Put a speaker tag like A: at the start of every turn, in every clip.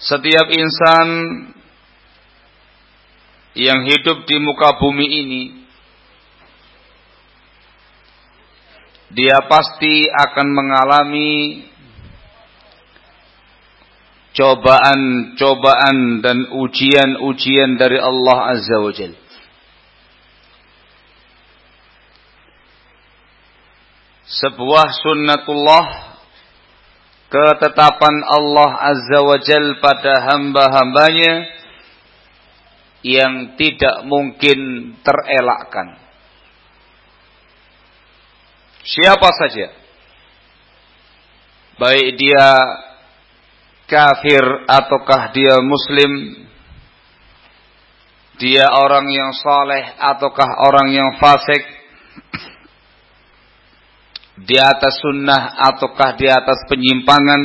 A: Setiap insan yang hidup di muka bumi ini dia pasti akan mengalami cobaan-cobaan dan ujian-ujian dari Allah Azza wa Jal. Sebuah sunnatullah ketetapan Allah Azza wa Jal pada hamba-hambanya yang tidak mungkin terelakkan. Siapa saja. Baik dia kafir ataukah dia muslim. Dia orang yang saleh ataukah orang yang fasik. Di atas sunnah ataukah di atas penyimpangan.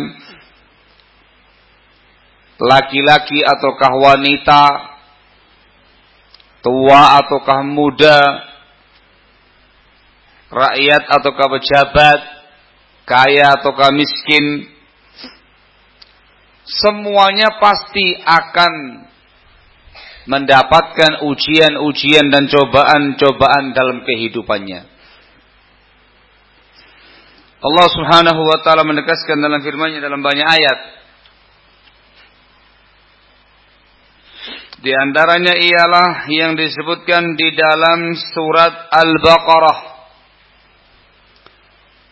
A: Laki-laki ataukah wanita. Tua ataukah muda rakyat ataukah pejabat, kaya ataukah miskin, semuanya pasti akan mendapatkan ujian-ujian dan cobaan-cobaan dalam kehidupannya. Allah Subhanahu wa taala menegaskan dalam firman-Nya dalam banyak ayat. Di antaranya ialah yang disebutkan di dalam surat Al-Baqarah.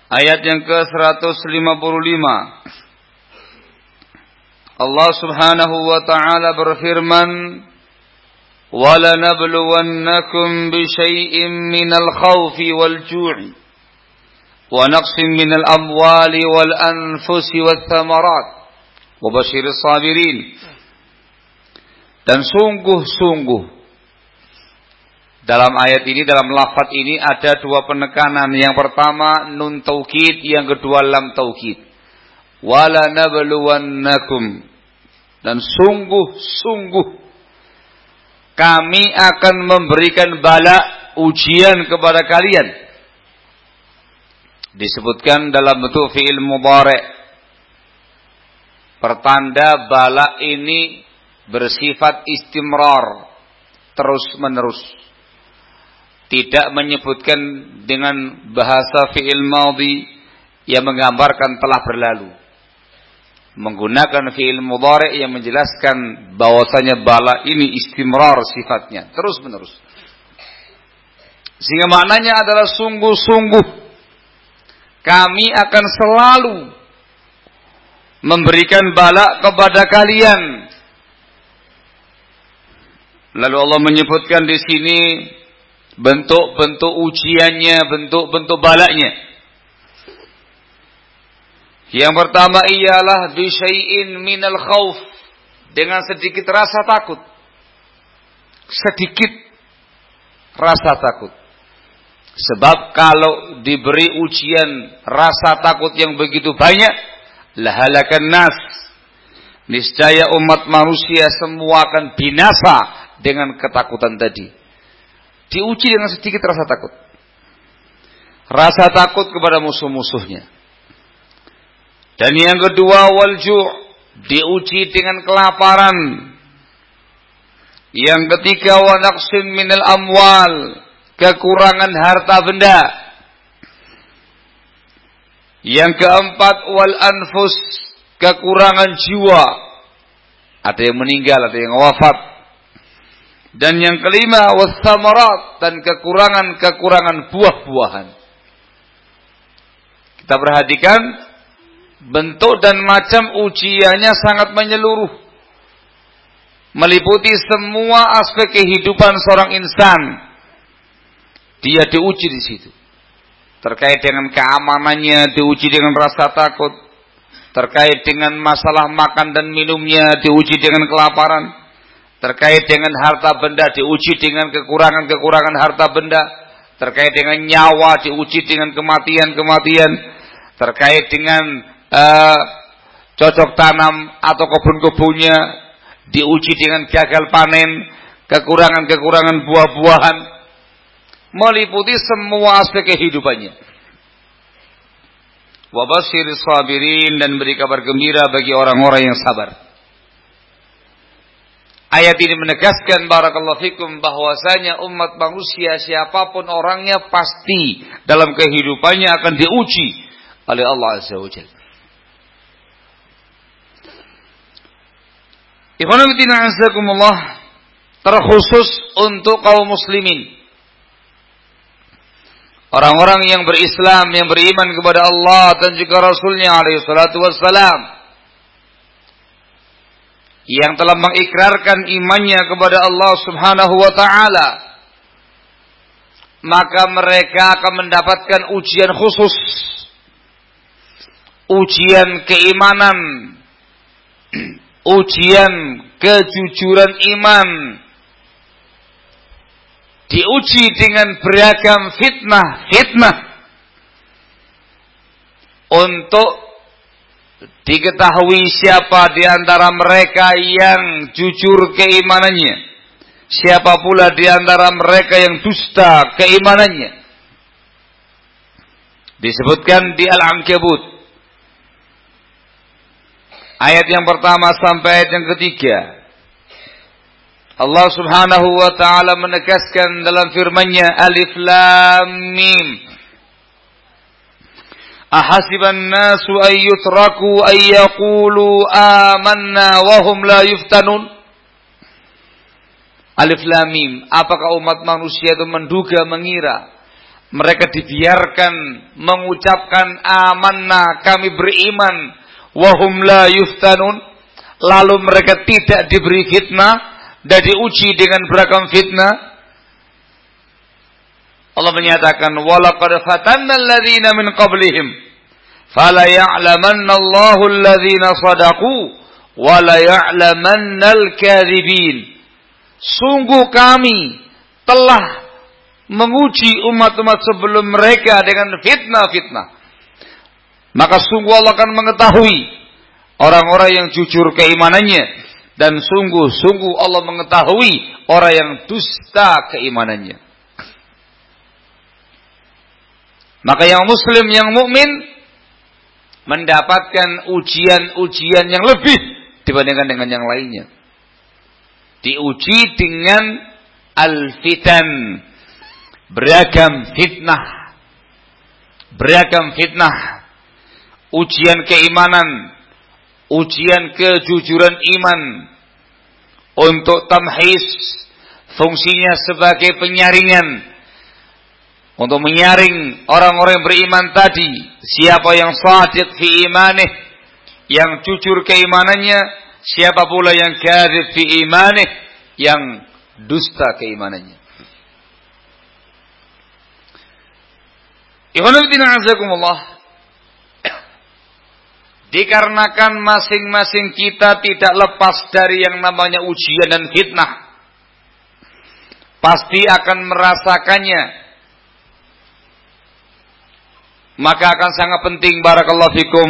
A: Ayat yang ke-155. Allah Subhanahu wa taala berfirman, "Wa lanabluwannakum bi syai'in minal ونقص من الأموال والأنفس والثمرات وبشر الصابرين dan sungguh-sungguh Dalam ayat ini, dalam lafaz ini ada dua penekanan. Yang pertama nun taukid, yang kedua lam taukid. Wala nabluwannakum. Dan sungguh-sungguh kami akan memberikan bala ujian kepada kalian. Disebutkan dalam bentuk fi'il mudhari' pertanda bala ini bersifat istimrar terus menerus tidak menyebutkan dengan bahasa fi'il madhi yang menggambarkan telah berlalu. Menggunakan fi'il mudhari yang menjelaskan bahwasanya bala ini istimrar sifatnya terus menerus sehingga maknanya adalah sungguh-sungguh kami akan selalu memberikan bala kepada kalian. Lalu Allah menyebutkan di sini bentuk-bentuk ujiannya, bentuk-bentuk balaknya. Yang pertama ialah bisyai'in minal khauf dengan sedikit rasa takut. Sedikit rasa takut. Sebab kalau diberi ujian rasa takut yang begitu banyak, lahalakan nas. Niscaya umat manusia semua akan binasa dengan ketakutan tadi. Diuji dengan sedikit rasa takut. Rasa takut kepada musuh-musuhnya. Dan yang kedua walju' diuji dengan kelaparan. Yang ketiga wa naqsin minal amwal, kekurangan harta benda. Yang keempat wal anfus kekurangan jiwa. Ada yang meninggal, ada yang wafat. Dan yang kelima wasamarat dan kekurangan-kekurangan buah-buahan. Kita perhatikan bentuk dan macam ujiannya sangat menyeluruh. Meliputi semua aspek kehidupan seorang insan. Dia diuji di situ. Terkait dengan keamanannya diuji dengan rasa takut, terkait dengan masalah makan dan minumnya diuji dengan kelaparan, terkait dengan harta benda diuji dengan kekurangan-kekurangan harta benda, terkait dengan nyawa diuji dengan kematian-kematian, terkait dengan uh, cocok tanam atau kebun-kebunnya diuji dengan gagal panen, kekurangan-kekurangan buah-buahan, meliputi semua aspek kehidupannya. Wabashir sabirin dan beri kabar gembira bagi orang-orang yang sabar. Ayat ini menegaskan barakallahu fikum bahwasanya umat manusia siapa pun orangnya pasti dalam kehidupannya akan diuji oleh Allah Azza wa Jalla. Ikhwanuddin terkhusus untuk kaum muslimin orang-orang yang berislam, yang beriman kepada Allah dan juga Rasulnya alaihi salatu wassalam. Yang telah mengikrarkan imannya kepada Allah subhanahu wa ta'ala. Maka mereka akan mendapatkan ujian khusus. Ujian keimanan. Ujian kejujuran iman diuji dengan beragam fitnah-fitnah untuk diketahui siapa di antara mereka yang jujur keimanannya, siapa pula di antara mereka yang dusta keimanannya. Disebutkan di Al-Ankabut ayat yang pertama sampai ayat yang ketiga. Allah Subhanahu wa taala menegaskan dalam firman-Nya Alif Lam Mim. Ahasiban nasu ay yutraku ay yaqulu amanna wa hum la yuftanun? Alif Lam Mim. Apakah umat manusia itu menduga mengira? Mereka dibiarkan mengucapkan amanna kami beriman wa hum la yuftanun. Lalu mereka tidak diberi fitnah dan diuji dengan beragam fitnah. Allah menyatakan walaqad fatanna alladhina min qablihim fala ya'lamanna Allahu alladhina sadaqu wa la ya'lamanna al-kadhibin. Sungguh kami telah menguji umat-umat sebelum mereka dengan fitnah-fitnah. Maka sungguh Allah akan mengetahui orang-orang yang jujur keimanannya dan sungguh-sungguh Allah mengetahui orang yang dusta keimanannya. Maka yang muslim yang mukmin mendapatkan ujian-ujian yang lebih dibandingkan dengan yang lainnya. Diuji dengan al-fitan, beragam fitnah. Beragam fitnah. Ujian keimanan, ujian kejujuran iman. Untuk tamhis fungsinya sebagai penyaringan. Untuk menyaring orang-orang beriman tadi. Siapa yang sadiq fi imanih yang jujur keimanannya. Siapa pula yang kadzib fi imanih yang dusta keimanannya Dikarenakan masing-masing kita tidak lepas dari yang namanya ujian dan fitnah. Pasti akan merasakannya maka akan sangat penting barakallahu fikum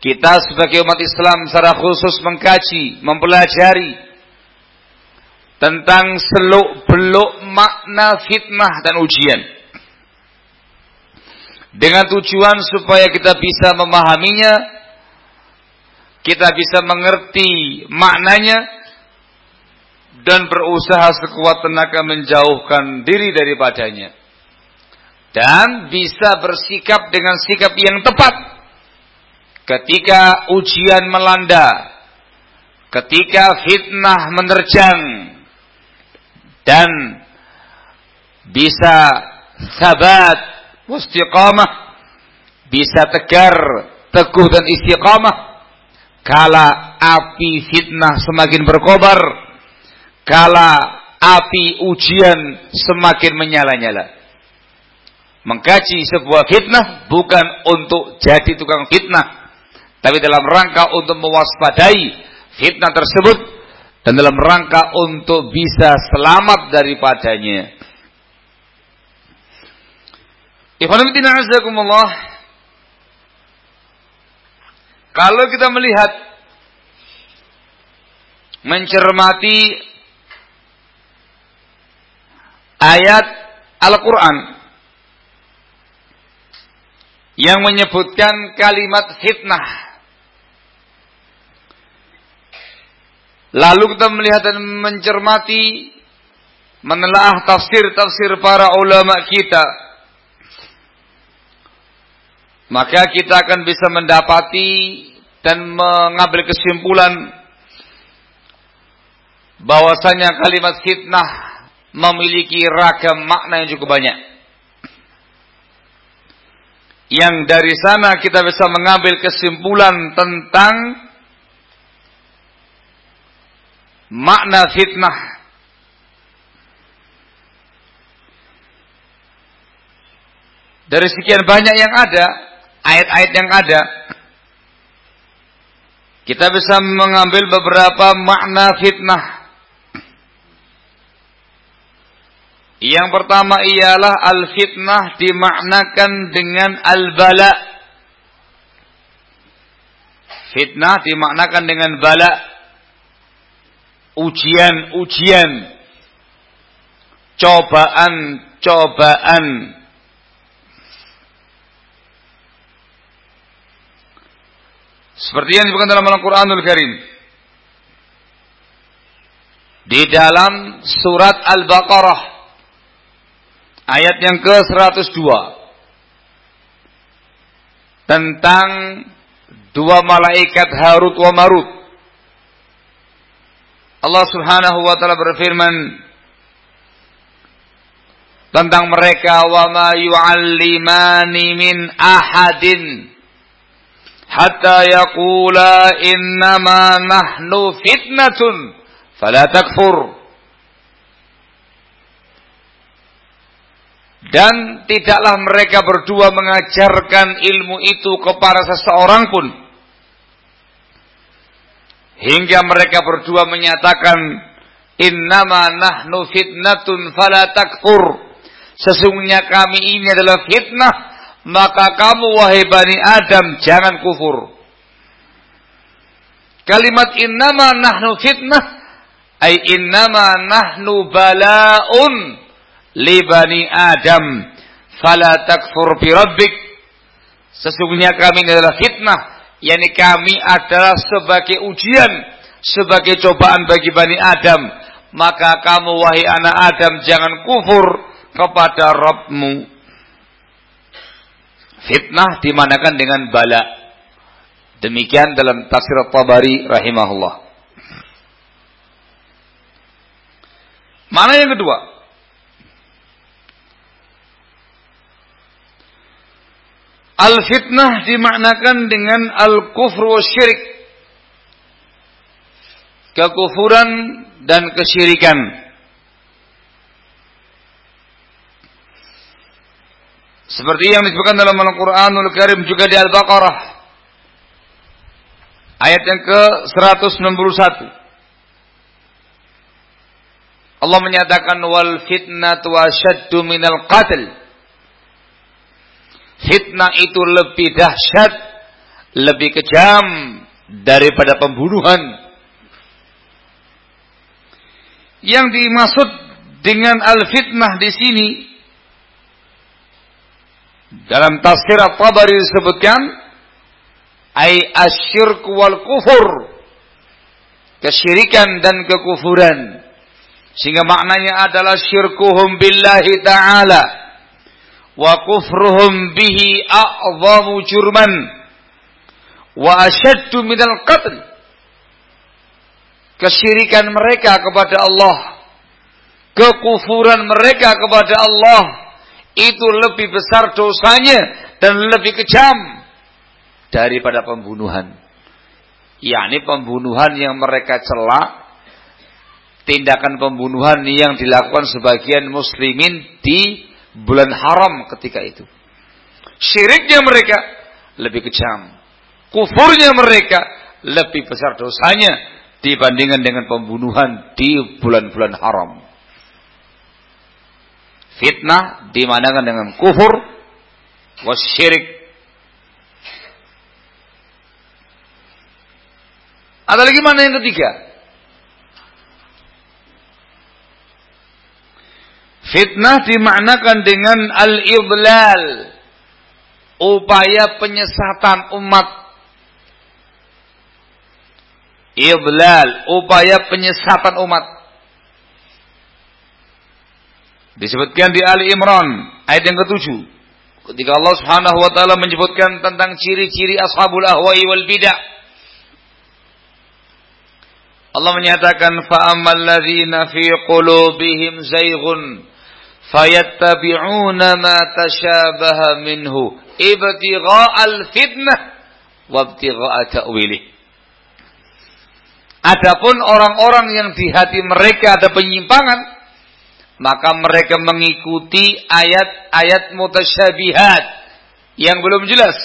A: kita sebagai umat Islam secara khusus mengkaji, mempelajari tentang seluk-beluk makna fitnah dan ujian. Dengan tujuan supaya kita bisa memahaminya, kita bisa mengerti maknanya, dan berusaha sekuat tenaga menjauhkan diri daripadanya. Dan bisa bersikap dengan sikap yang tepat. Ketika ujian melanda, ketika fitnah menerjang dan bisa sabat istiqamah, bisa tegar, teguh dan istiqamah. Kala api fitnah semakin berkobar, kala api ujian semakin menyala-nyala. Mengkaji sebuah fitnah bukan untuk jadi tukang fitnah, tapi dalam rangka untuk mewaspadai fitnah tersebut dan dalam rangka untuk bisa selamat daripadanya. Kalau kita melihat mencermati ayat Al-Quran yang menyebutkan kalimat fitnah. Lalu kita melihat dan mencermati menelaah tafsir-tafsir para ulama kita. Maka kita akan bisa mendapati dan mengambil kesimpulan bahwasanya kalimat fitnah memiliki ragam makna yang cukup banyak yang dari sana kita bisa mengambil kesimpulan tentang makna fitnah. Dari sekian banyak yang ada, ayat-ayat yang ada, kita bisa mengambil beberapa makna fitnah. Yang pertama ialah al-fitnah dimaknakan dengan al-bala. Fitnah dimaknakan dengan bala. Ujian-ujian. Cobaan-cobaan. Seperti yang disebutkan dalam Al-Quranul Karim. Di dalam surat Al-Baqarah ayat yang ke-102 tentang dua malaikat Harut wa Marut. Allah Subhanahu wa taala berfirman tentang mereka wa ma yu'allimani min ahadin hatta yaqula innama nahnu fitnatun fala takfur Dan tidaklah mereka berdua mengajarkan ilmu itu kepada seseorang pun. Hingga mereka berdua menyatakan Innama nahnu fitnatun fala takfur. Sesungguhnya kami ini adalah fitnah, maka kamu wahai Bani Adam jangan kufur. Kalimat innama nahnu fitnah ay innama nahnu bala'un li bani Adam. Fala takfur bi rabbik. Sesungguhnya kami ini adalah fitnah yakni kami adalah sebagai ujian sebagai cobaan bagi bani Adam. Maka kamu wahai anak Adam jangan kufur kepada Rabbmu fitnah dimanakan dengan bala Demikian dalam tafsir Tabari rahimahullah. Mana yang kedua? Al-fitnah dimaknakan dengan al-kufr wa syirik. Kekufuran dan kesyirikan. Seperti yang disebutkan dalam Al-Quranul Karim juga di Al-Baqarah Ayat yang ke-191. Allah menyatakan wal fitnatu asyaddu minal qatl. Fitnah itu lebih dahsyat, lebih kejam daripada pembunuhan. Yang dimaksud dengan al-fitnah di sini dalam tafsir At-Tabari disebutkan ay asyirk wal kufur. Kesyirikan dan kekufuran. Sehingga maknanya adalah syirkuhum billahi ta'ala wa kufruhum bihi a'zamu jurman wa asyaddu minal qatl. Kesyirikan mereka kepada Allah kekufuran mereka kepada Allah itu lebih besar dosanya dan lebih kejam daripada pembunuhan. yakni pembunuhan yang mereka celak, tindakan pembunuhan yang dilakukan sebagian muslimin di bulan haram ketika itu. Syiriknya mereka lebih kejam. Kufurnya mereka lebih besar dosanya dibandingkan dengan pembunuhan di bulan-bulan haram. Fitnah dimanakan dengan kufur wasyirik Ada lagi mana yang ketiga? Fitnah dimaknakan dengan al-idlal. Upaya penyesatan umat. Idlal. Upaya penyesatan umat. Disebutkan di Ali Imran. Ayat yang ketujuh. Ketika Allah subhanahu wa ta'ala menyebutkan tentang ciri-ciri ashabul ahwai wal bidah Allah menyatakan fa'amal ladzina fi qulubihim zayghun fayattabi'una ma tashabaha minhu ibtigha'al fitnah wa ibtigha'a ta'wilih. Adapun orang-orang yang di hati mereka ada penyimpangan, maka mereka mengikuti ayat-ayat mutasyabihat yang belum jelas.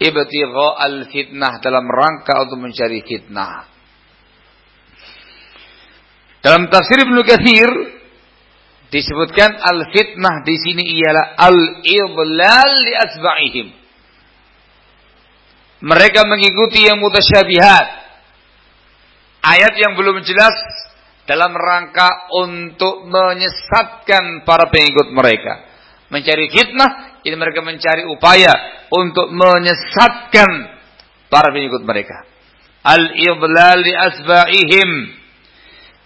A: Ibtigha'al fitnah dalam rangka untuk mencari fitnah. Dalam tafsir Ibnu Katsir disebutkan al-fitnah di sini ialah al-idlal li asba'ihim. Mereka mengikuti yang mutasyabihat. Ayat yang belum jelas dalam rangka untuk menyesatkan para pengikut mereka. Mencari fitnah, ini mereka mencari upaya untuk menyesatkan para pengikut mereka. Al-idlal li asba'ihim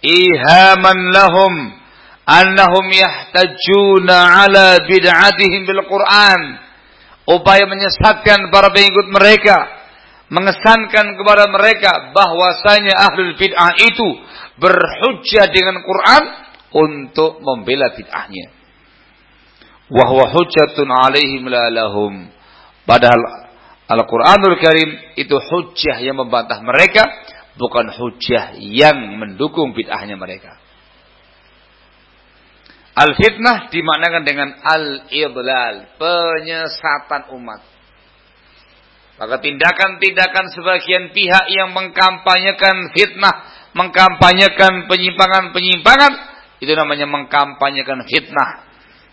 A: ihaman lahum annahum yahtajuna ala bid'atihim bil Quran upaya menyesatkan para pengikut mereka mengesankan kepada mereka bahwasanya ahlul bid'ah itu berhujjah dengan Quran untuk membela bid'ahnya wa huwa hujjatun alaihim la lahum padahal Al-Quranul Karim itu hujjah yang membantah mereka bukan hujah yang mendukung bid'ahnya mereka. Al-fitnah dimaknakan dengan al-idlal, penyesatan umat. Maka tindakan-tindakan sebagian pihak yang mengkampanyekan fitnah, mengkampanyekan penyimpangan-penyimpangan, itu namanya mengkampanyekan fitnah.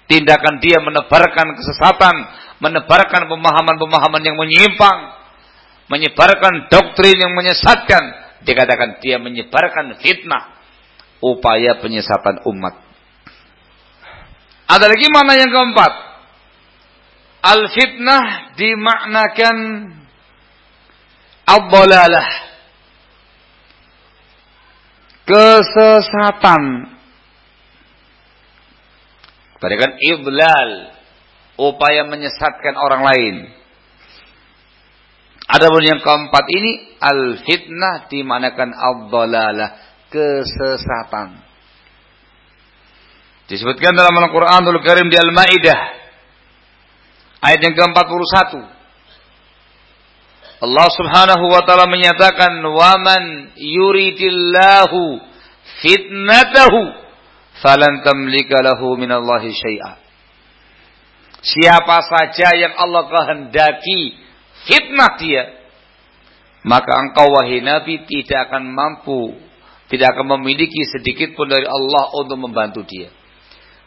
A: Tindakan dia menebarkan kesesatan, menebarkan pemahaman-pemahaman yang menyimpang, menyebarkan doktrin yang menyesatkan, dikatakan dia menyebarkan fitnah, upaya penyesatan umat. Ada lagi mana yang keempat? Al-fitnah dimaknakan Abdalalah kesesatan Tadi kan idlal upaya menyesatkan orang lain. Adapun yang keempat ini al fitnah dimanakan ad-dalalah kesesatan. Disebutkan dalam Al-Qur'anul Karim di Al-Maidah ayat yang ke-41. Allah Subhanahu wa taala menyatakan waman yuridillahu fitnatahu falan tamlika lahu minallahi syai'a. Siapa saja yang Allah kehendaki fitnah dia, maka engkau wahai Nabi tidak akan mampu, tidak akan memiliki sedikit pun dari Allah untuk membantu dia.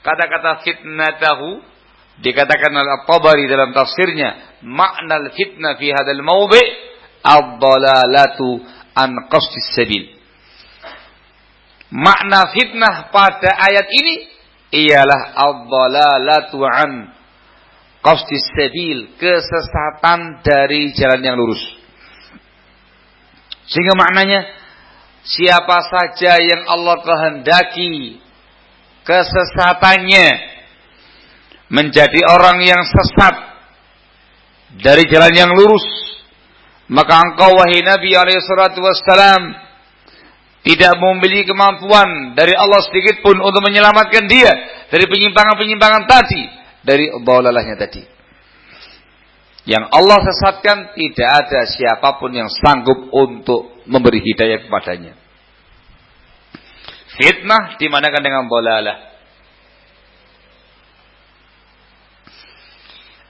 A: Kata-kata fitnatahu Dikatakan oleh At-Tabari dalam tafsirnya, makna fitnah fi hadal mawdi' ad-dalalatu an qasdis sabil. Makna fitnah pada ayat ini ialah ad-dalalatu an qasdis sabil, kesesatan dari jalan yang lurus. Sehingga maknanya siapa saja yang Allah kehendaki kesesatannya menjadi orang yang sesat dari jalan yang lurus maka engkau wahai Nabi alaihi salatu wassalam tidak memiliki kemampuan dari Allah sedikit pun untuk menyelamatkan dia dari penyimpangan-penyimpangan tadi dari dalalahnya tadi. Yang Allah sesatkan tidak ada siapa pun yang sanggup untuk memberi hidayah kepadanya. Fitnah dimanakan dengan bolalah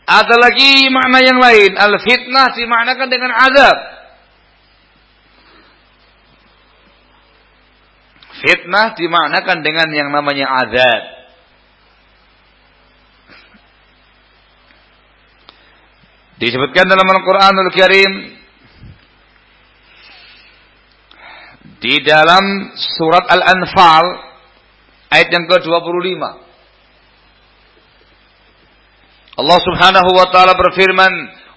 A: Ada lagi makna yang lain. Al-fitnah dimaknakan dengan azab. Fitnah dimaknakan dengan yang namanya azab. Disebutkan dalam Al-Quranul Karim di dalam surat Al-Anfal ayat yang ke-25 Allah Subhanahu wa taala berfirman,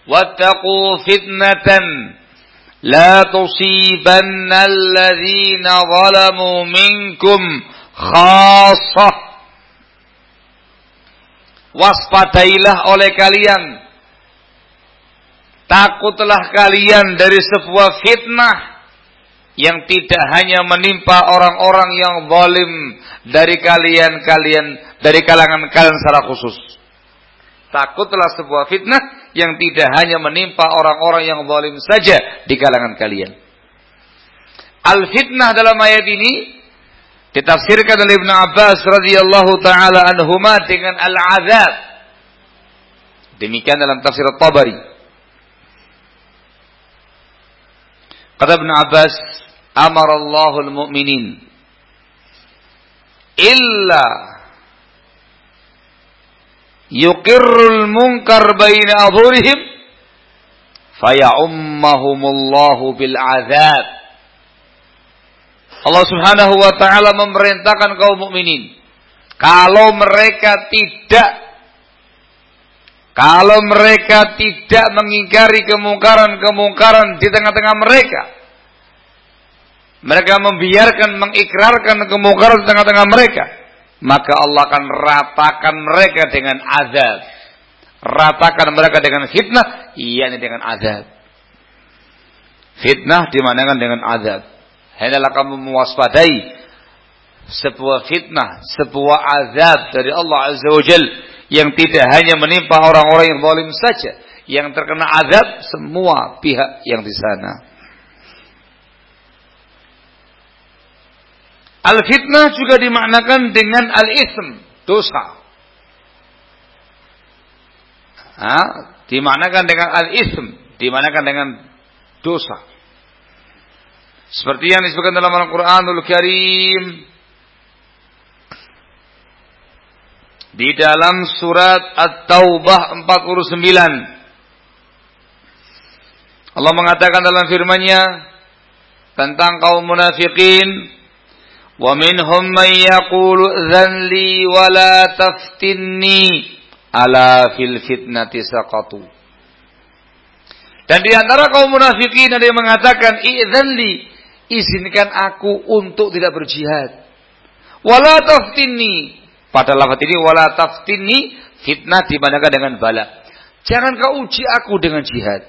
A: "Wattaqu fitnatan la tusibanna alladhina zalamu minkum khassah." Waspadailah oleh kalian Takutlah kalian dari sebuah fitnah yang tidak hanya menimpa orang-orang yang zalim dari kalian-kalian dari kalangan kalian secara khusus. Takutlah sebuah fitnah yang tidak hanya menimpa orang-orang yang zalim saja di kalangan kalian. Al-fitnah dalam ayat ini ditafsirkan oleh Ibnu Abbas radhiyallahu taala anhuma dengan al-azab. Demikian dalam tafsir At-Tabari. Kata Ibnu Abbas, "Amara Allahul mu'minin illa yuqirrul munkar baina adhurihim fayaummahumullahu bil azab Allah Subhanahu wa taala memerintahkan kaum mukminin kalau mereka tidak kalau mereka tidak mengingkari kemungkaran-kemungkaran di tengah-tengah mereka mereka membiarkan mengikrarkan kemungkaran di tengah-tengah mereka maka Allah akan ratakan mereka dengan azab. Ratakan mereka dengan fitnah, yakni dengan azab. Fitnah dimanakan dengan azab. Hendaklah kamu mewaspadai sebuah fitnah, sebuah azab dari Allah Azza wa Jal yang tidak hanya menimpa orang-orang yang zalim saja, yang terkena azab semua pihak yang di sana. Al-fitnah juga dimaknakan dengan al-ism, dosa. Ha? Dimaknakan dengan al-ism, dimaknakan dengan dosa. Seperti yang disebutkan dalam Al-Quranul Karim. Di dalam surat At-Taubah 49. Allah mengatakan dalam firman-Nya tentang kaum munafikin, "Wa minhum man yaqulu dzanli wa la taftinni ala fil fitnati saqatu." Dan di antara kaum munafikin ada yang mengatakan, "Idzanli, izinkan aku untuk tidak berjihad." Wala taftinni. Pada lafaz ini wala taftinni fitnah dibandingkan dengan bala. Jangan kau uji aku dengan jihad.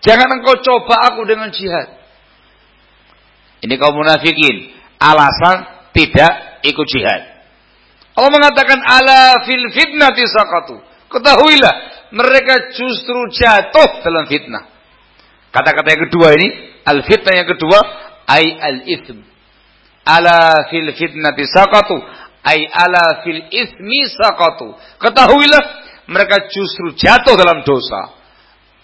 A: Jangan engkau coba aku dengan jihad. Ini kaum munafikin. Alasan tidak ikut jihad. Allah mengatakan ala fil fitnati sakatu. Ketahuilah mereka justru jatuh dalam fitnah. Kata-kata yang kedua ini, al fitnah yang kedua, ay al ithm. Ala fil fitnati sakatu, ay ala fil ismi sakatu. Ketahuilah mereka justru jatuh dalam dosa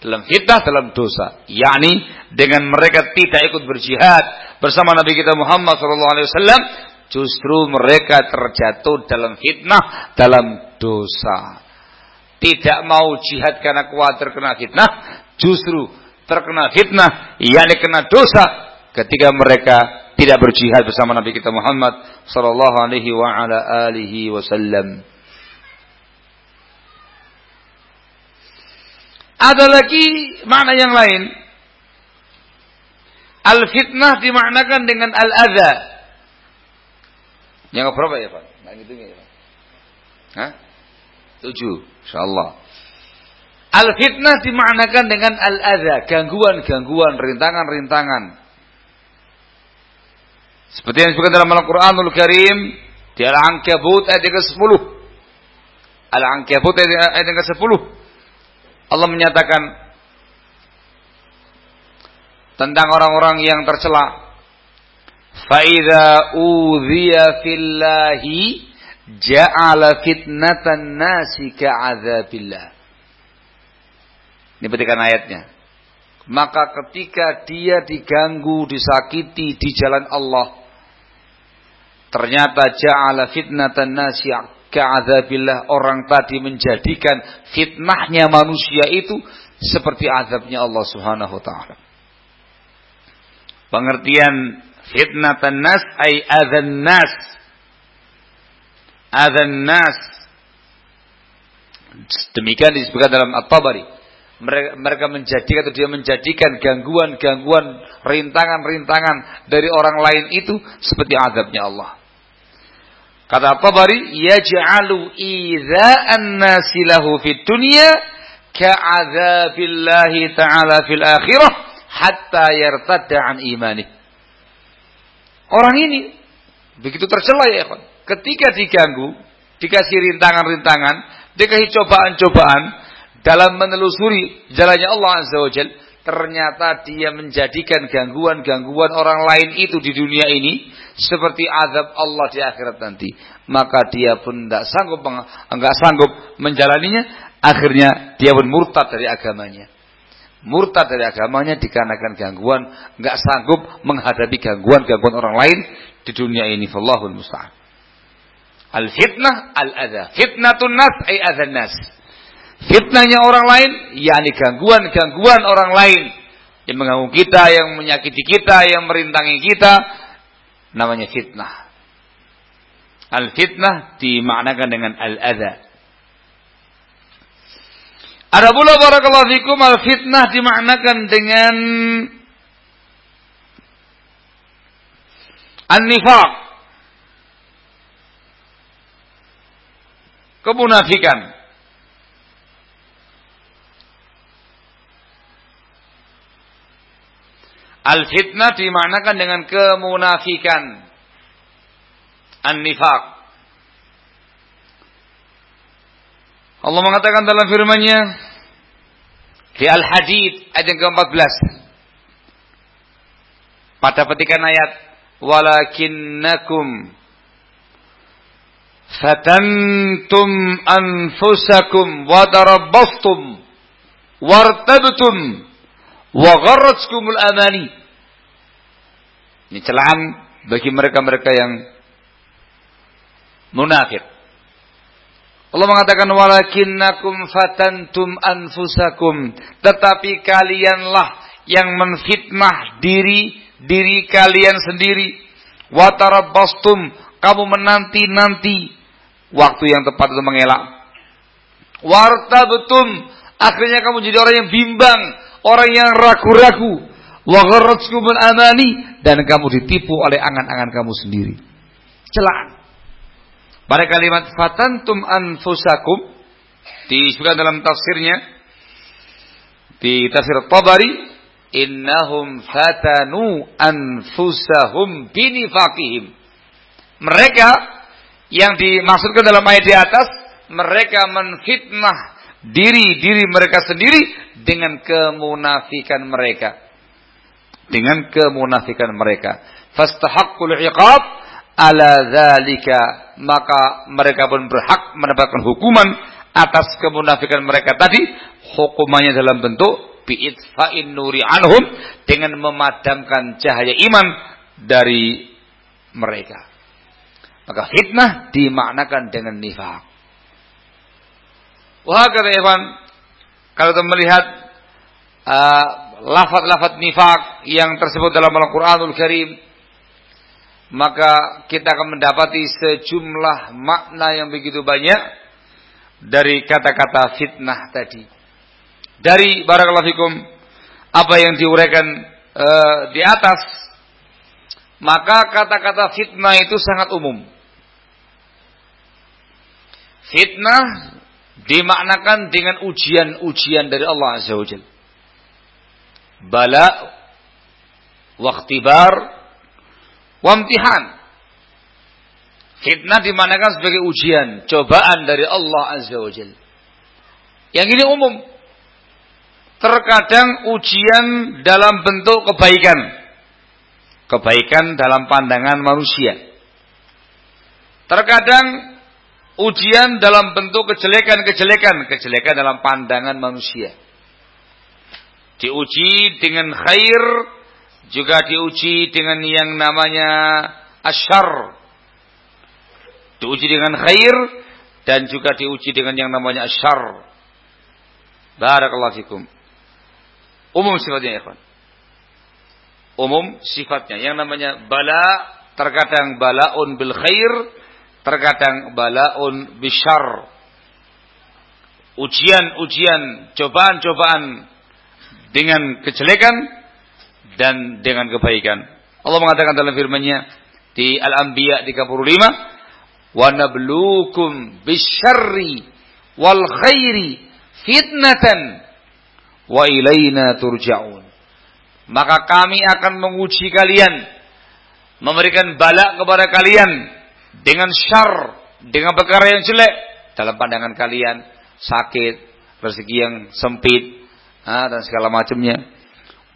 A: dalam fitnah dalam dosa. Yakni dengan mereka tidak ikut berjihad bersama Nabi kita Muhammad SAW justru mereka terjatuh dalam fitnah dalam dosa. Tidak mau jihad karena khawatir kena fitnah justru terkena fitnah yakni kena dosa ketika mereka tidak berjihad bersama Nabi kita Muhammad sallallahu alaihi wasallam Ada lagi makna yang lain. Al-fitnah dimaknakan dengan al-adha. Yang berapa ya Pak? Nah gitu ya Pak? Hah? Tujuh. InsyaAllah. Al-fitnah dimaknakan dengan al-adha. Gangguan-gangguan, rintangan-rintangan. Seperti yang disebutkan dalam Al-Quranul Karim. Di Al-Ankabut ayat yang ke-10. Al-Ankabut ayat yang ke-10. Allah menyatakan tentang orang-orang yang tercela. Faida udhiya fillahi ja'ala fitnatan nasi ka'adzabillah. Ini petikan ayatnya. Maka ketika dia diganggu, disakiti di jalan Allah, ternyata ja'ala fitnatan nasi ka'adzabillah orang tadi menjadikan fitnahnya manusia itu seperti azabnya Allah Subhanahu wa taala. Pengertian fitnatan nas ay adzan nas. Adzan nas. Demikian disebutkan dalam At-Tabari. Mereka, mereka menjadikan atau dia menjadikan gangguan-gangguan, rintangan-rintangan dari orang lain itu seperti azabnya Allah. Kata Tabari, yaj'alu idza'an nasi lahu fid dunya ka'adzabillahi ta'ala fil akhirah hatta yartadda an imani. Orang ini begitu tercela ya, ketika diganggu, dikasih rintangan-rintangan, dikasih cobaan-cobaan dalam menelusuri jalannya Allah Azza wa Jalla, ternyata dia menjadikan gangguan-gangguan orang lain itu di dunia ini seperti azab Allah di akhirat nanti. Maka dia pun tidak sanggup enggak sanggup menjalaninya. Akhirnya dia pun murtad dari agamanya. Murtad dari agamanya dikarenakan gangguan. Enggak sanggup menghadapi gangguan-gangguan orang lain di dunia ini. Allahul musta'an. Al fitnah al adha fitnatun nas ay adhan nas. Fitnahnya orang lain, yakni gangguan-gangguan orang lain. Yang mengganggu kita, yang menyakiti kita, yang merintangi kita, namanya fitnah. Al-fitnah dimaknakan dengan al-adha. Ada pula barakallahu fikum al-fitnah dimaknakan dengan an-nifaq. Kemunafikan. Al-fitnah dimaknakan dengan kemunafikan. An-nifaq. Allah mengatakan dalam firman-Nya di Al-Hadid ayat yang ke-14 pada petikan ayat walakinnakum fatantum anfusakum wa tarabbastum wartabtum wa gharratkumul amani. Ini celaan bagi mereka-mereka yang munafik. Allah mengatakan walakinnakum fatantum anfusakum. Tetapi kalianlah yang menfitnah diri diri kalian sendiri. Wa tarabbastum kamu menanti-nanti waktu yang tepat untuk mengelak. Wartabtum akhirnya kamu jadi orang yang bimbang orang yang ragu-ragu. Amani dan kamu ditipu oleh angan-angan kamu sendiri. Celaan. Pada kalimat fatantum anfusakum disebutkan dalam tafsirnya di tafsir Tabari innahum fatanu anfusahum binifaqihim. Mereka yang dimaksudkan dalam ayat di atas mereka menfitnah diri-diri mereka sendiri dengan kemunafikan mereka. Dengan kemunafikan mereka. Fastahaqqul iqab ala zalika maka mereka pun berhak mendapatkan hukuman atas kemunafikan mereka tadi hukumannya dalam bentuk bi'itfa'in nuri anhum dengan memadamkan cahaya iman dari mereka maka fitnah dimaknakan dengan nifak wah kata Ikhwan kalau kita melihat uh, lafaz-lafaz nifak yang tersebut dalam Al-Quranul Karim maka kita akan mendapati sejumlah makna yang begitu banyak dari kata-kata fitnah tadi. Dari barakallahu fikum apa yang diuraikan uh, di atas maka kata-kata fitnah itu sangat umum. Fitnah dimaknakan dengan ujian-ujian dari Allah Azza wa Jalla. Bala, waktibar, Wamtihan. Fitnah dimanakan sebagai ujian, cobaan dari Allah Azza wa Jal. Yang ini umum. Terkadang ujian dalam bentuk kebaikan. Kebaikan dalam pandangan manusia. Terkadang ujian dalam bentuk kejelekan-kejelekan. Kejelekan dalam pandangan manusia. Diuji dengan khair juga diuji dengan yang namanya asyar. Diuji dengan khair dan juga diuji dengan yang namanya asyar. Barakallahu fikum. Umum sifatnya ya kawan. Umum sifatnya. Yang namanya bala terkadang balaun bil khair, terkadang balaun bisyar. Ujian-ujian, cobaan-cobaan dengan kejelekan dan dengan kebaikan. Allah mengatakan dalam firman-Nya di Al-Anbiya 35, "Wa nabluukum bisyarri wal khairi fitnatan wa ilaina turja'un." Maka kami akan menguji kalian, memberikan balak kepada kalian dengan syar, dengan perkara yang jelek dalam pandangan kalian, sakit, rezeki yang sempit, dan segala macamnya.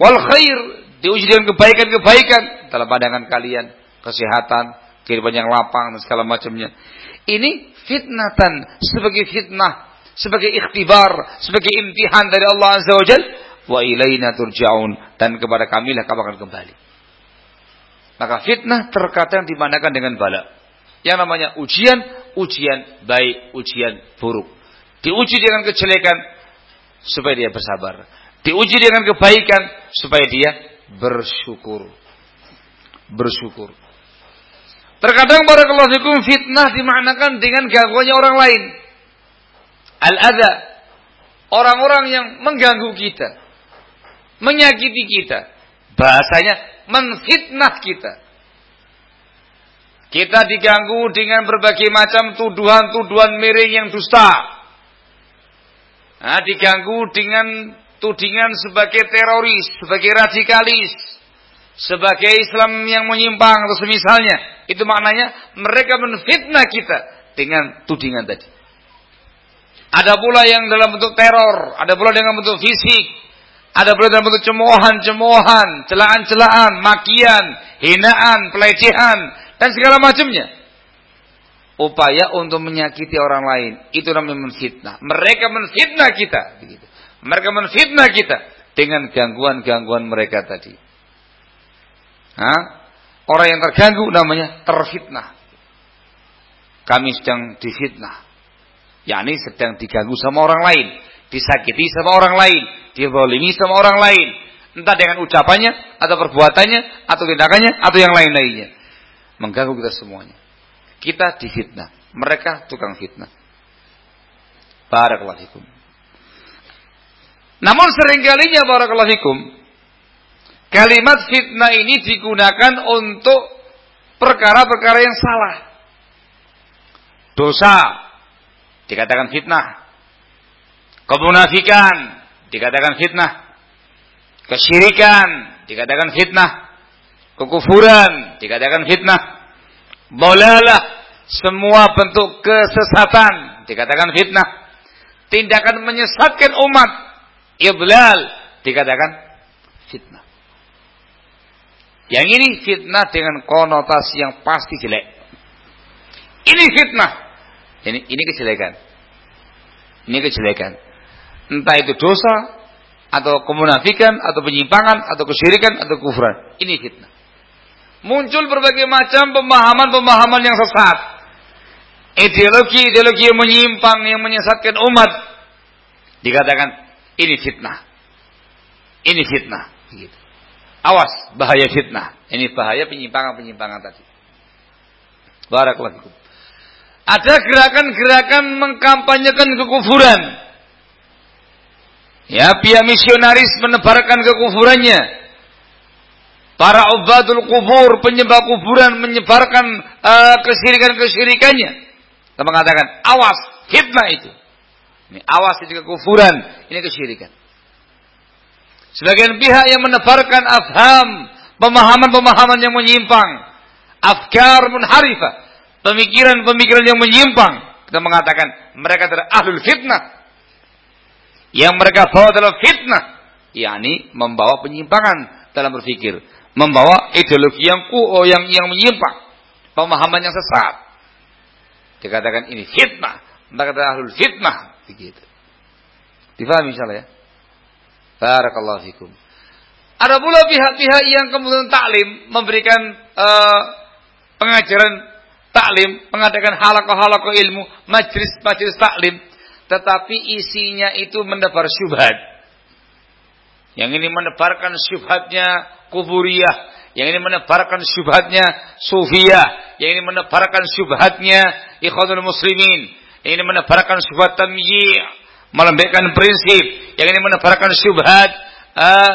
A: Wal khair Diuji dengan kebaikan-kebaikan dalam pandangan kalian. Kesehatan, kehidupan yang lapang dan segala macamnya. Ini fitnatan sebagai fitnah, sebagai ikhtibar, sebagai imtihan dari Allah Azza wa. Wa ilaina turja'un. Dan kepada kamilah kamu akan kembali. Maka fitnah terkadang dimanakan dengan bala. Yang namanya ujian, ujian baik, ujian buruk. Diuji dengan kejelekan supaya dia bersabar. Diuji dengan kebaikan supaya dia bersyukur. Bersyukur. Terkadang para fikum fitnah dimaknakan dengan gangguannya orang lain. Al-adha. Orang-orang yang mengganggu kita. Menyakiti kita. Bahasanya menfitnah kita. Kita diganggu dengan berbagai macam tuduhan-tuduhan miring yang dusta. Nah, diganggu dengan tudingan sebagai teroris, sebagai radikalis, sebagai Islam yang menyimpang atau semisalnya. Itu maknanya mereka menfitnah kita dengan tudingan tadi. Ada pula yang dalam bentuk teror, ada pula dengan bentuk fisik, ada pula dalam bentuk cemoohan-cemoohan, celaan-celaan, makian, hinaan, pelecehan, dan segala macamnya. Upaya untuk menyakiti orang lain. Itu namanya menfitnah. Mereka menfitnah kita. Begitu. Mereka menfitnah kita dengan gangguan-gangguan mereka tadi. Hah? Orang yang terganggu namanya terfitnah. Kami sedang difitnah. yakni sedang diganggu sama orang lain. Disakiti sama orang lain. Dibolimi sama orang lain. Entah dengan ucapannya, atau perbuatannya, atau tindakannya, atau yang lain-lainnya. Mengganggu kita semuanya. Kita difitnah. Mereka tukang fitnah. Barakallahu fikum. Namun seringkalinya barakallahu fikum, kalimat fitnah ini digunakan untuk perkara-perkara yang salah. Dosa dikatakan fitnah. Kemunafikan dikatakan fitnah. Kesyirikan dikatakan fitnah. Kekufuran dikatakan fitnah. Bolalah semua bentuk kesesatan dikatakan fitnah. Tindakan menyesatkan umat idlal dikatakan fitnah. Yang ini fitnah dengan konotasi yang pasti jelek. Ini fitnah. Ini ini kejelekan. Ini kejelekan. Entah itu dosa atau kemunafikan atau penyimpangan atau kesyirikan atau kufuran. Ini fitnah. Muncul berbagai macam pemahaman-pemahaman yang sesat. Ideologi-ideologi yang menyimpang yang menyesatkan umat. Dikatakan ini fitnah. Ini fitnah. Begitu. Awas, bahaya fitnah. Ini bahaya penyimpangan-penyimpangan tadi. Barakallahu Ada gerakan-gerakan mengkampanyekan kekufuran. Ya, pihak misionaris menebarkan kekufurannya. Para ubadul kubur, penyembah kuburan menyebarkan uh, kesirikan-kesirikannya. Kita mengatakan, awas, fitnah itu. Ini awas itu kekufuran, ini kesyirikan. Sebagian pihak yang menebarkan afham, pemahaman-pemahaman yang menyimpang, afkar munharifah, pemikiran-pemikiran yang menyimpang. Kita mengatakan mereka adalah ahlul fitnah. Yang mereka bawa adalah fitnah, yakni membawa penyimpangan dalam berpikir, membawa ideologi yang kuo yang yang menyimpang, pemahaman yang sesat. Dikatakan ini fitnah, mereka adalah ahlul fitnah, Begitu. Difahami insyaallah ya? Barakallahu fikum. Ada pula pihak-pihak yang kemudian taklim memberikan uh, pengajaran taklim, mengadakan halakoh-halakoh ilmu, majlis-majlis taklim, tetapi isinya itu mendebar syubhat. Yang ini menebarkan syubhatnya kuburiyah, yang ini menebarkan syubhatnya sufiyah, yang ini menebarkan syubhatnya ikhwanul muslimin, yang ini menebarkan syubhat tamyi' melembekkan prinsip. Yang ini menebarkan syubhat uh,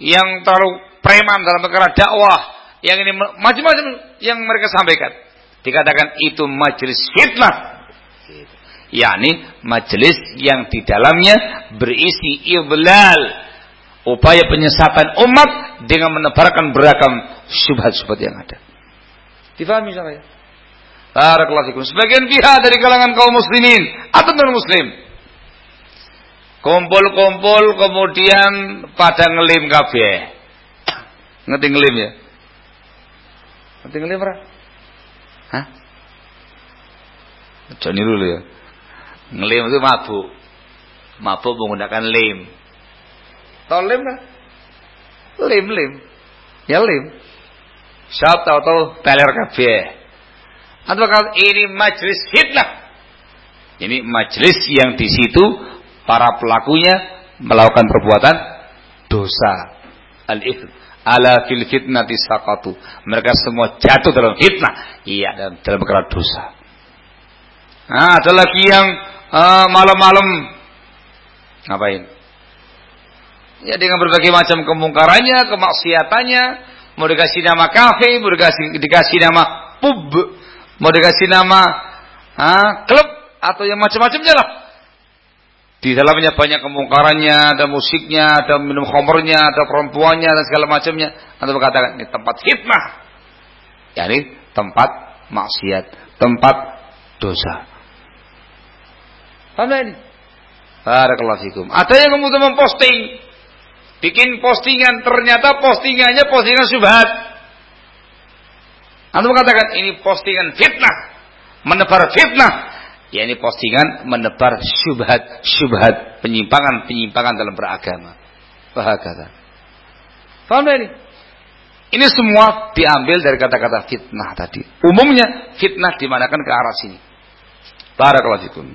A: yang terlalu preman dalam perkara dakwah. Yang ini macam-macam yang mereka sampaikan. Dikatakan itu majelis fitnah yakni majelis yang di dalamnya berisi iblal upaya penyesatan umat dengan menebarkan beragam syubhat-syubhat yang ada difahami saya Barakallahu fikum. Sebagian pihak dari kalangan kaum muslimin atau non muslim kumpul-kumpul kemudian pada ngelim kabeh. Ngerti ngelim ya? Ngerti ngelim ora? Hah? Jangan dulu ya. Ngelim itu mabuk. Mabuk menggunakan lem. Tahu lem kan? Lem, lem. Ya lem. Siapa tahu tahu teler kabeh. Atau kalau ini majlis fitnah. Ini majlis yang di situ para pelakunya melakukan perbuatan dosa. Al-ithm. Ala fil fitnati saqatu. Mereka semua jatuh dalam fitnah. Iya, dalam, dalam perkara dosa. Nah, ada lagi yang uh, malam-malam ngapain? Ya dengan berbagai macam kemungkarannya, kemaksiatannya, mau dikasih nama kafe, mau dikasih, dikasih nama pub, Mau dikasih nama ha, klub atau yang macam-macamnya lah. Di dalamnya banyak kemungkarannya, ada musiknya, ada minum khamrnya, ada perempuannya dan segala macamnya. Anda berkata ini tempat fitnah. Ya ini tempat maksiat, tempat dosa. Paham ini? Barakallahu fikum. Ada yang kemudian memposting, bikin postingan, ternyata postingannya postingan subhat. Anda mengatakan ini postingan fitnah, menebar fitnah. Ya ini postingan menebar syubhat-syubhat, penyimpangan-penyimpangan dalam beragama. Bahagia. Paham ini? Ini semua diambil dari kata-kata fitnah tadi. Umumnya fitnah dimanakan ke arah sini. Barakallahu fikum.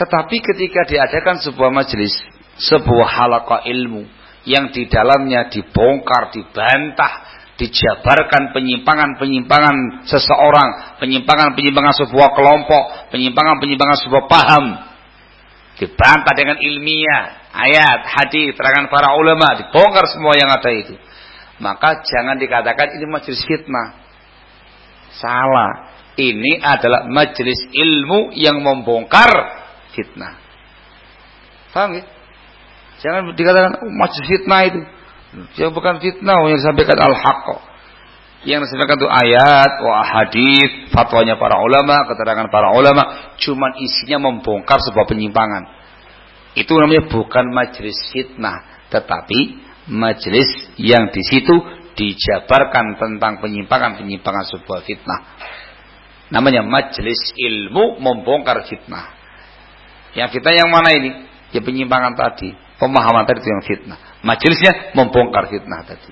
A: Tetapi ketika diadakan sebuah majelis, sebuah halaqah ilmu yang di dalamnya dibongkar, dibantah, dijabarkan penyimpangan-penyimpangan seseorang, penyimpangan-penyimpangan sebuah kelompok, penyimpangan-penyimpangan sebuah paham, dibantah dengan ilmiah, ayat, hadis, terangan para ulama, dibongkar semua yang ada itu. Maka jangan dikatakan ini majelis fitnah. Salah. Ini adalah majelis ilmu yang membongkar fitnah. Paham ya? Jangan dikatakan oh, majelis fitnah itu. Yang bukan fitnah yang disampaikan al-haqq. Yang disampaikan itu ayat, wa hadis, fatwanya para ulama, keterangan para ulama, cuman isinya membongkar sebuah penyimpangan. Itu namanya bukan majelis fitnah, tetapi majelis yang di situ dijabarkan tentang penyimpangan-penyimpangan sebuah fitnah. Namanya majelis ilmu membongkar fitnah. Yang fitnah yang mana ini? Ya penyimpangan tadi. Pemahaman tadi itu yang fitnah. Majelisnya membongkar fitnah tadi.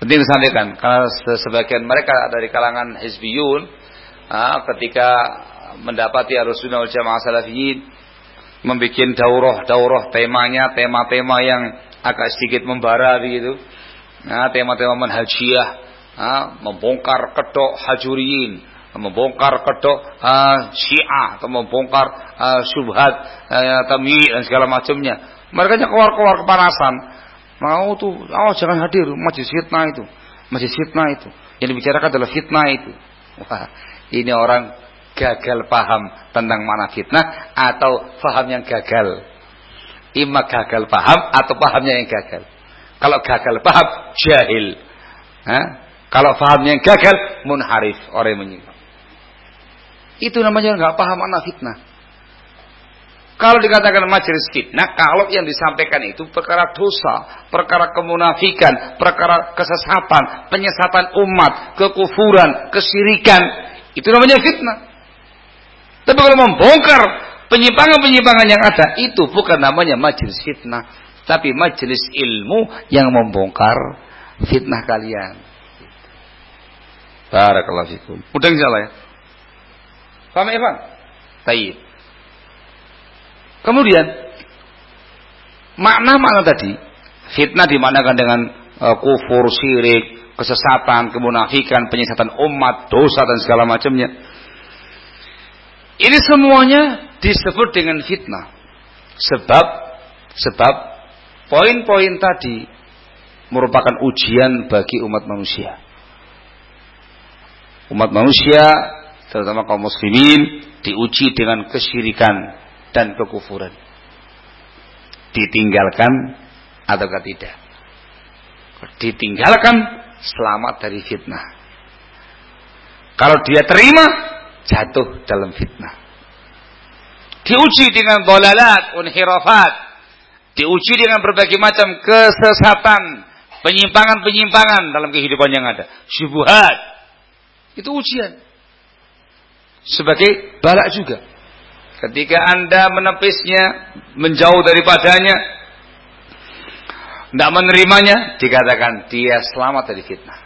A: Penting disampaikan karena sebagian mereka dari kalangan hizbiyun ah, ketika mendapati harus sunnah jamaah salafiyin membuat daurah-daurah temanya tema-tema yang agak sedikit membara begitu. Nah, tema-tema manhajiyah, nah, membongkar kedok hajuriyin, membongkar kedok uh, syiah, atau membongkar uh, syubhat, uh, tamyi dan segala macamnya. Mereka keluar-keluar kepanasan. Mau tuh, oh jangan hadir, majlis fitnah itu. Majlis fitnah itu. Yang dibicarakan adalah fitnah itu. Wah, ini orang gagal paham tentang mana fitnah atau paham yang gagal. Ima gagal paham atau pahamnya yang gagal. Kalau gagal paham, jahil. Hah? Kalau pahamnya yang gagal, munharif. Orang yang menyimpang. Itu namanya nggak paham anak fitnah. Kalau dikatakan majelis fitnah, kalau yang disampaikan itu perkara dosa, perkara kemunafikan, perkara kesesatan, penyesatan umat, kekufuran, kesirikan, itu namanya fitnah. Tapi kalau membongkar Penyimpangan-penyimpangan yang ada itu bukan namanya majelis fitnah, tapi majelis ilmu yang membongkar fitnah kalian. Barakallahu fikum. Mudah insyaallah ya. Paham Evan? Taib. Kemudian makna-makna tadi fitnah dimanakan dengan uh, kufur, syirik, kesesatan, kemunafikan, penyesatan umat, dosa dan segala macamnya. Ini semuanya disebut dengan fitnah. Sebab sebab poin-poin tadi merupakan ujian bagi umat manusia. Umat manusia terutama kaum muslimin diuji dengan kesyirikan dan kekufuran. Ditinggalkan ataukah tidak? Ditinggalkan selamat dari fitnah. Kalau dia terima jatuh dalam fitnah. Diuji dengan dolalat, unhirafat. Diuji dengan berbagai macam kesesatan, penyimpangan-penyimpangan dalam kehidupan yang ada. Syubuhat. Itu ujian. Sebagai balak juga. Ketika anda menepisnya, menjauh daripadanya, tidak menerimanya, dikatakan dia selamat dari fitnah.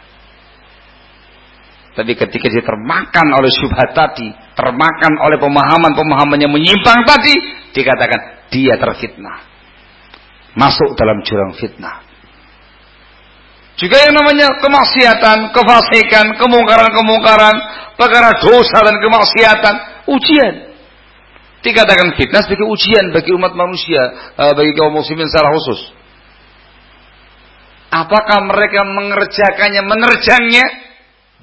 A: Tapi ketika dia termakan oleh syubhat tadi, termakan oleh pemahaman-pemahaman yang menyimpang tadi, dikatakan dia terfitnah. Masuk dalam jurang fitnah. Juga yang namanya kemaksiatan, kefasikan, kemungkaran-kemungkaran, perkara dosa dan kemaksiatan, ujian. Dikatakan fitnah sebagai ujian bagi umat manusia, eh, bagi kaum muslimin secara khusus. Apakah mereka mengerjakannya, menerjangnya?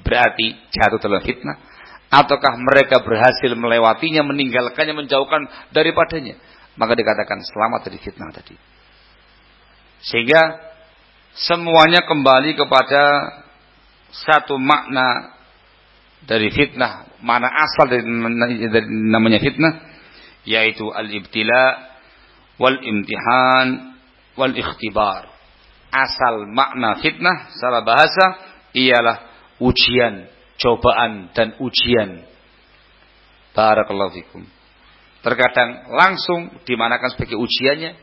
A: berarti jatuh dalam fitnah ataukah mereka berhasil melewatinya meninggalkannya menjauhkan daripadanya maka dikatakan selamat dari fitnah tadi sehingga semuanya kembali kepada satu makna dari fitnah mana asal dari, dari namanya fitnah yaitu al-ibtila wal imtihan wal ikhtibar asal makna fitnah secara bahasa ialah ujian, cobaan dan ujian. Barakallahu fikum. Terkadang langsung dimanakan sebagai ujiannya.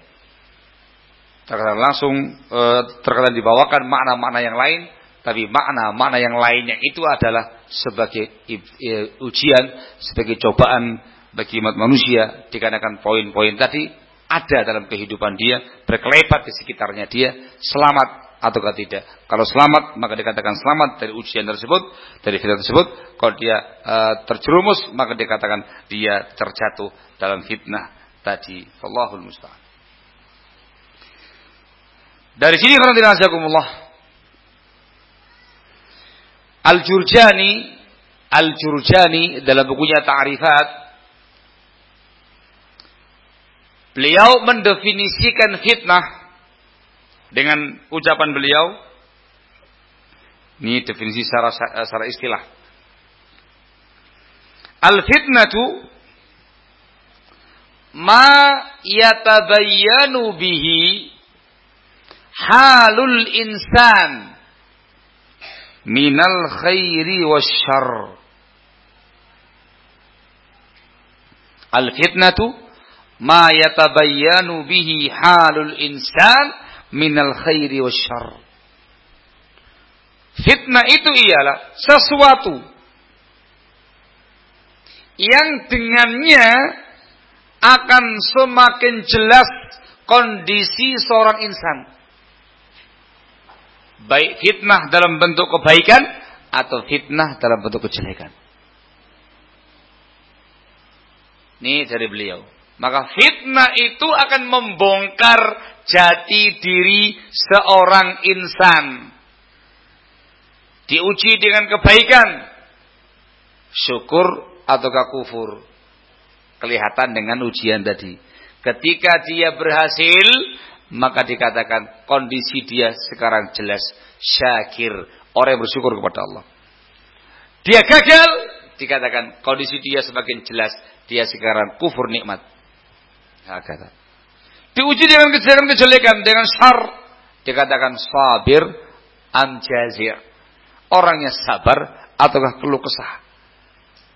A: Terkadang langsung e, terkadang dibawakan makna-makna yang lain, tapi makna-makna yang lainnya itu adalah sebagai e, ujian, sebagai cobaan bagi umat manusia dikarenakan poin-poin tadi ada dalam kehidupan dia, berkelebat di sekitarnya dia, selamat ataukah tidak. Kalau selamat, maka dikatakan selamat dari ujian tersebut, dari fitnah tersebut. Kalau dia e, terjerumus, maka dikatakan dia terjatuh dalam fitnah tadi. Allahul musta'an. Dari sini karena dinasakumullah. Al-Jurjani Al-Jurjani dalam bukunya Ta'rifat beliau mendefinisikan fitnah dengan ucapan beliau ini definisi secara, secara istilah Al-fitnatu ma yatabayyanu bihi halul insan minal khairi wasyarr. Al fitnatu ma yatabayyanu bihi halul insan minal khairi wasyarr. Fitnah itu ialah sesuatu yang dengannya akan semakin jelas kondisi seorang insan baik fitnah dalam bentuk kebaikan atau fitnah dalam bentuk kejelekan. Ini dari beliau. Maka fitnah itu akan membongkar jati diri seorang insan. Diuji dengan kebaikan. Syukur ataukah kufur. Kelihatan dengan ujian tadi. Ketika dia berhasil, maka dikatakan kondisi dia sekarang jelas syakir, orang yang bersyukur kepada Allah. Dia gagal, dikatakan kondisi dia semakin jelas, dia sekarang kufur nikmat. Hakata. Diuji dengan kejelekan-kejelekan, dengan syar, dikatakan sabir am jazir. Orangnya sabar ataukah keluh kesah.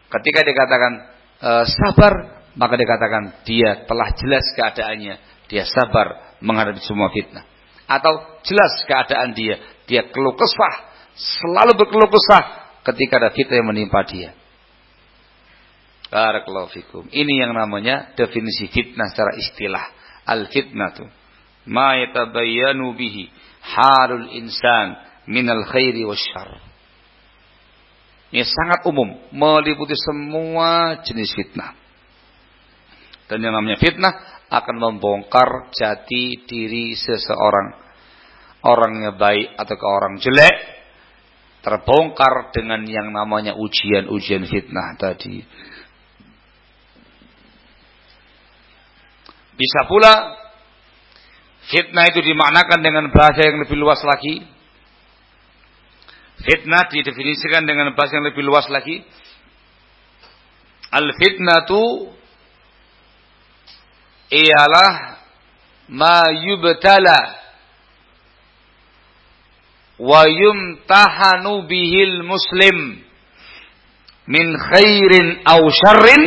A: Ketika dikatakan e, sabar, maka dikatakan dia telah jelas keadaannya, dia sabar menghadapi semua fitnah. Atau jelas keadaan dia. Dia keluh kesah. Selalu berkeluh kesah ketika ada fitnah yang menimpa dia. Barakallahu. Ini yang namanya definisi fitnah secara istilah. Al-fitnah tu. Ma yatabayyanu bihi halul insan minal khairi syar. Ini sangat umum, meliputi semua jenis fitnah. Dan yang namanya fitnah akan membongkar jati diri seseorang. Orangnya baik atau ke orang jelek terbongkar dengan yang namanya ujian-ujian fitnah tadi. Bisa pula fitnah itu dimaknakan dengan bahasa yang lebih luas lagi. Fitnah didefinisikan dengan bahasa yang lebih luas lagi. Al-fitnatu ialah ma yubtala wa yumtahanu bihil muslim min khairin aw syarrin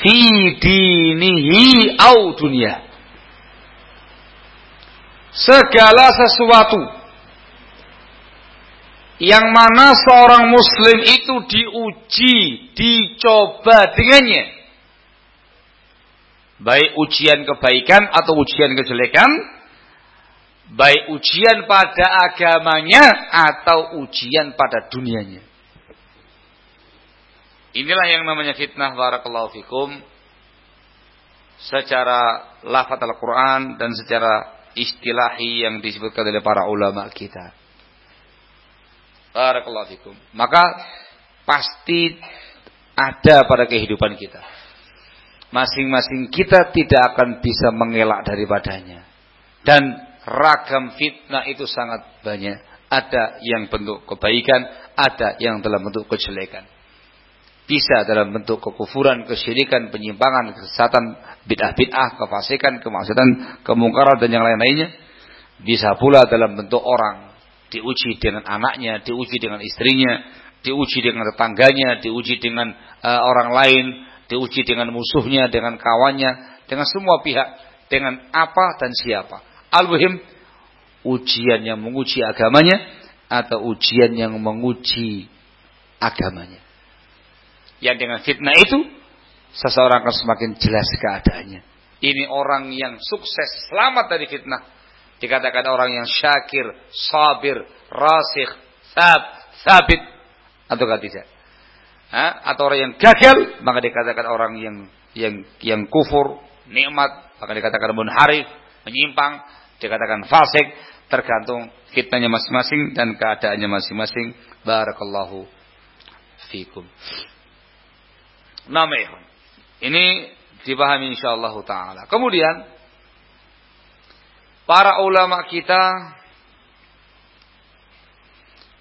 A: fi dinihi aw dunia. Segala sesuatu yang mana seorang muslim itu diuji, dicoba dengannya Baik ujian kebaikan atau ujian kejelekan. Baik ujian pada agamanya atau ujian pada dunianya. Inilah yang namanya fitnah barakallahu fikum. Secara lafaz Al-Quran dan secara istilahi yang disebutkan oleh para ulama kita. Barakallahu fikum. Maka pasti ada pada kehidupan kita masing-masing kita tidak akan bisa mengelak daripadanya. Dan ragam fitnah itu sangat banyak. Ada yang bentuk kebaikan, ada yang dalam bentuk kejelekan. Bisa dalam bentuk kekufuran, kesyirikan, penyimpangan, kesesatan, bid'ah-bid'ah, kefasikan, kemaksiatan, kemungkaran dan yang lain-lainnya. Bisa pula dalam bentuk orang diuji dengan anaknya, diuji dengan istrinya, diuji dengan tetangganya, diuji dengan uh, orang lain, diuji dengan musuhnya, dengan kawannya, dengan semua pihak, dengan apa dan siapa. Al-Muhim, ujian yang menguji agamanya atau ujian yang menguji agamanya. Yang dengan fitnah itu, seseorang akan semakin jelas keadaannya. Ini orang yang sukses, selamat dari fitnah. Dikatakan orang yang syakir, sabir, rasikh, sab, sabit. Atau tidak. Ha? Atau orang yang gagal, maka dikatakan orang yang yang yang kufur, nikmat, maka dikatakan munharif, menyimpang, dikatakan fasik, tergantung fitnahnya masing-masing dan keadaannya masing-masing. Barakallahu fikum. Nama Ini dipahami insyaallah taala. Kemudian para ulama kita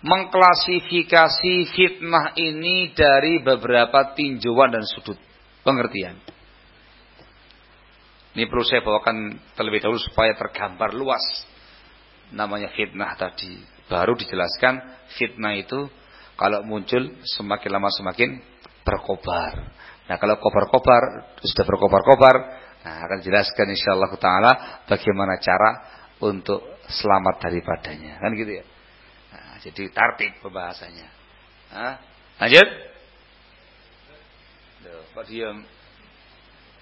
A: mengklasifikasi fitnah ini dari beberapa tinjauan dan sudut pengertian. Ini perlu saya bawakan terlebih dahulu supaya tergambar luas namanya fitnah tadi. Baru dijelaskan fitnah itu kalau muncul semakin lama semakin berkobar. Nah kalau kobar-kobar sudah berkobar-kobar, nah akan jelaskan insyaallah taala bagaimana cara untuk selamat daripadanya. Kan gitu ya. Jadi tartib pembahasannya. Hah? Lanjut? Duh, kok diam?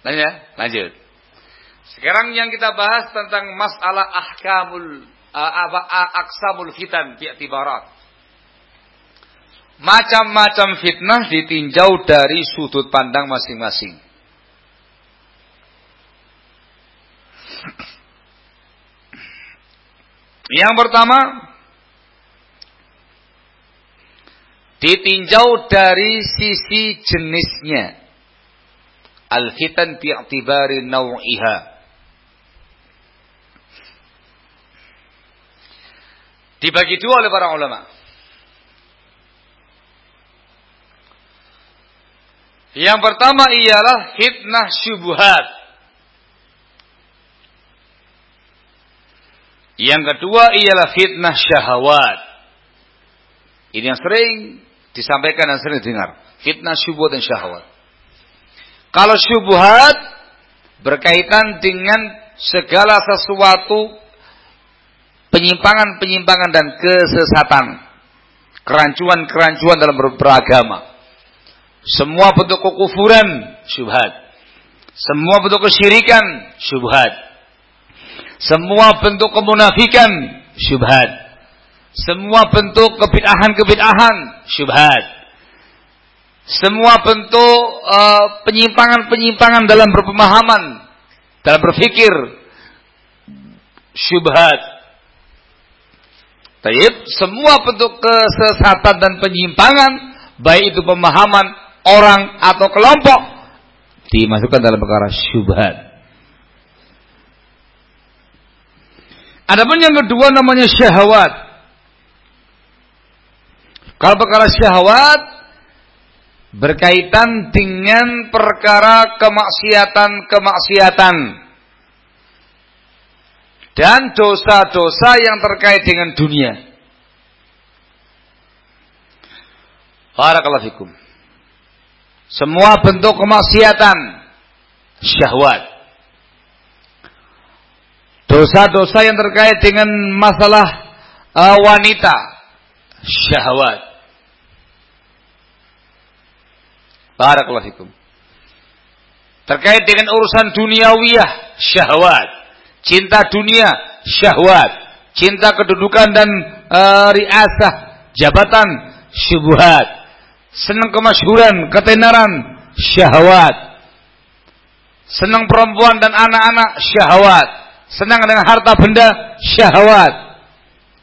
A: Lanjut ya? Lanjut. Sekarang yang kita bahas tentang masalah ahkamul aksamul fitan bi'tibarat. Macam-macam fitnah ditinjau dari sudut pandang masing-masing. Yang pertama, ditinjau dari sisi jenisnya. Al-fitan bi'tibari naw'iha. Dibagi dua oleh para ulama. Yang pertama ialah fitnah syubhat. Yang kedua ialah fitnah syahwat. Ini yang sering disampaikan dan sering dengar. Fitnah syubhat dan syahwat. Kalau syubhat berkaitan dengan segala sesuatu penyimpangan-penyimpangan dan kesesatan. Kerancuan-kerancuan dalam beragama. Semua bentuk kekufuran syubhat. Semua bentuk kesyirikan syubhat. Semua bentuk kemunafikan syubhat. Semua bentuk kebid'ahan-kebid'ahan syubhat. Semua bentuk uh, penyimpangan-penyimpangan dalam berpemahaman, dalam berfikir syubhat. Taib, semua bentuk kesesatan dan penyimpangan, baik itu pemahaman orang atau kelompok, dimasukkan dalam perkara syubhat. Adapun yang kedua namanya syahwat. Kalau perkara syahwat berkaitan dengan perkara kemaksiatan-kemaksiatan dan dosa-dosa yang terkait dengan dunia. Barakallahu fikum. Semua bentuk kemaksiatan syahwat. Dosa-dosa yang terkait dengan masalah uh, wanita syahwat. Barakallahu fikum. Terkait dengan urusan duniawiyah, syahwat. Cinta dunia, syahwat. Cinta kedudukan dan uh, riasah, jabatan, syubhat. Senang kemasyhuran, ketenaran, syahwat. Senang perempuan dan anak-anak, syahwat. Senang dengan harta benda, syahwat.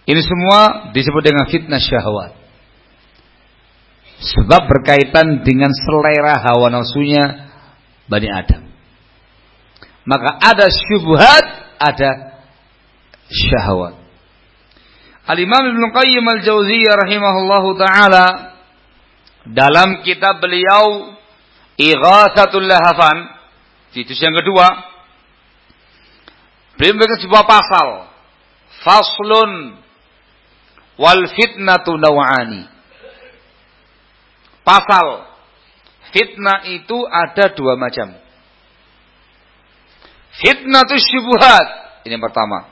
A: Ini semua disebut dengan fitnah syahwat. Sebab berkaitan dengan selera hawa nafsunya Bani Adam. Maka ada syubhat, ada syahwat. Al-Imam Ibn Qayyim Al-Jauziyah rahimahullahu taala dalam kitab beliau Ighathatul Lahafan di yang kedua beliau memberikan sebuah pasal faslun wal fitnatu naw'ani pasal fitnah itu ada dua macam. Fitnah itu syubhat. Ini yang pertama.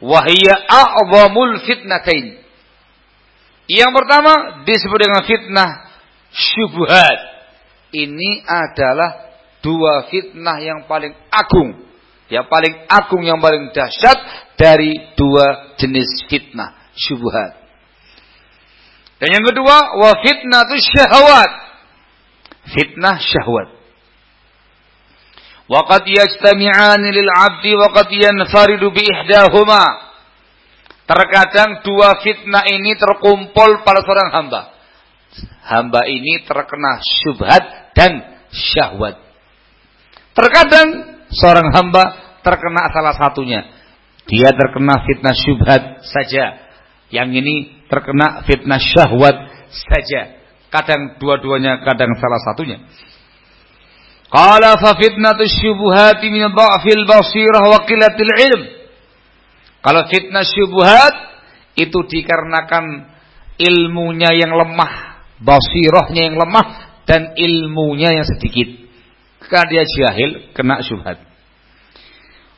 A: Wahia a'zamul fitnatain. Yang pertama disebut dengan fitnah syubhat. Ini adalah dua fitnah yang paling agung. Yang paling agung, yang paling dahsyat dari dua jenis fitnah syubhat. Dan yang kedua, wa fitnah itu syahwat. Fitnah syahwat. Waqad yajtami'ani lil 'abdi wa qad yanfaridu bi ihdahuma. Terkadang dua fitnah ini terkumpul pada seorang hamba. Hamba ini terkena syubhat dan syahwat. Terkadang seorang hamba terkena salah satunya. Dia terkena fitnah syubhat saja. Yang ini terkena fitnah syahwat saja. Kadang dua-duanya, kadang salah satunya. Qala fa fitnatu syubuhati min dha'fil basirah wa qillatil ilm. Kalau fitnah syubhat itu dikarenakan ilmunya yang lemah, basirahnya yang lemah dan ilmunya yang sedikit. Karena dia jahil kena syubhat.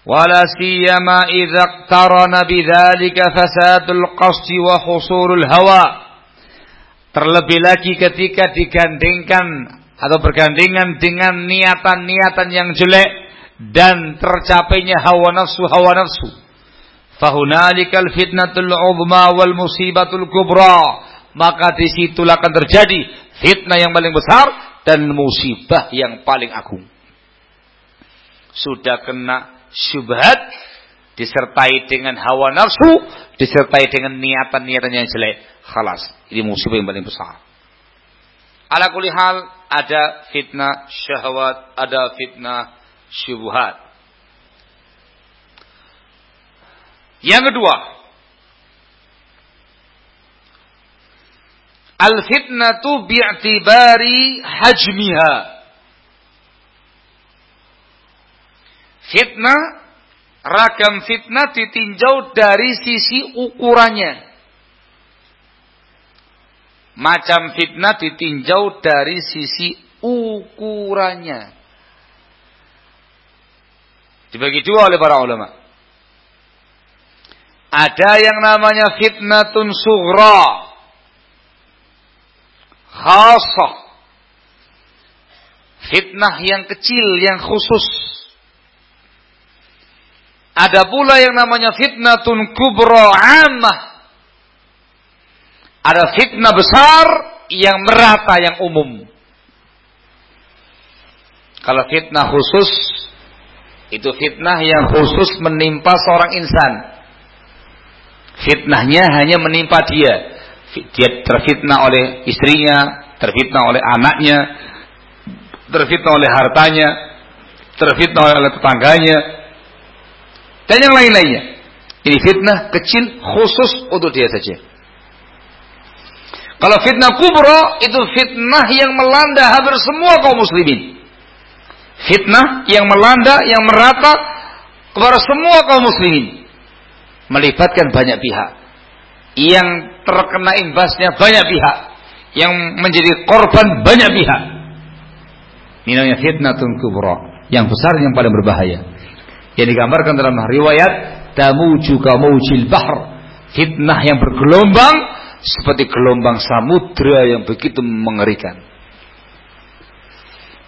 A: Siyama idza qarana bidzalika fasadul qasdi wa husulul hawa. Terlebih lagi ketika digandingkan atau bergandengan dengan niatan-niatan yang jelek dan tercapainya hawa nafsu hawa nafsu Fahunalikal fitnatul uzma wal musibatul kubra. Maka di situlah akan terjadi fitnah yang paling besar dan musibah yang paling agung. Sudah kena syubhat, disertai dengan hawa nafsu, disertai dengan niatan-niatan yang jelek. Khalas, ini musibah yang paling besar. Ala hal ada fitnah syahwat, ada fitnah syubhat. Yang kedua, al-fitnatu bi'tibari hajmiha. Fitnah, ragam fitnah ditinjau dari sisi ukurannya. Macam fitnah ditinjau dari sisi ukurannya. Dibagi dua oleh para ulama. Ada yang namanya fitnatun sughra. Khasah. Fitnah yang kecil, yang khusus. Ada pula yang namanya fitnatun kubra amah. Ada fitnah besar yang merata, yang umum. Kalau fitnah khusus, itu fitnah yang khusus menimpa seorang insan Fitnahnya hanya menimpa dia. Dia terfitnah oleh istrinya, terfitnah oleh anaknya, terfitnah oleh hartanya, terfitnah oleh tetangganya, dan yang lain-lainnya. Ini fitnah kecil khusus untuk dia saja. Kalau fitnah kubro itu fitnah yang melanda hampir semua kaum muslimin. Fitnah yang melanda, yang merata kepada semua kaum muslimin melibatkan banyak pihak. Yang terkena imbasnya banyak pihak. Yang menjadi korban banyak pihak. Ini namanya fitnatun kubra. Yang besar yang paling berbahaya. Yang digambarkan dalam riwayat tamuju kamuujil bahr. Fitnah yang bergelombang seperti gelombang samudra yang begitu mengerikan.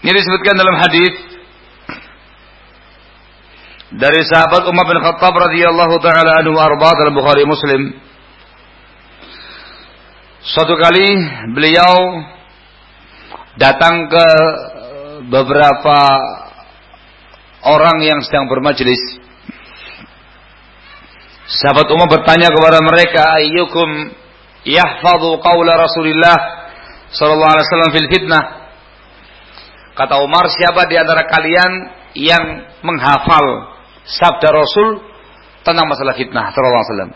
A: Ini disebutkan dalam hadis dari sahabat Umar bin Khattab radhiyallahu taala anhu arba dalam Bukhari Muslim. Suatu kali beliau datang ke beberapa orang yang sedang bermajlis. Sahabat Umar bertanya kepada mereka, "Ayyukum yahfadhu qawla Rasulillah sallallahu alaihi wasallam fil fitnah?" Kata Umar, siapa di antara kalian yang menghafal sabda Rasul tentang masalah fitnah sallallahu alaihi wasallam.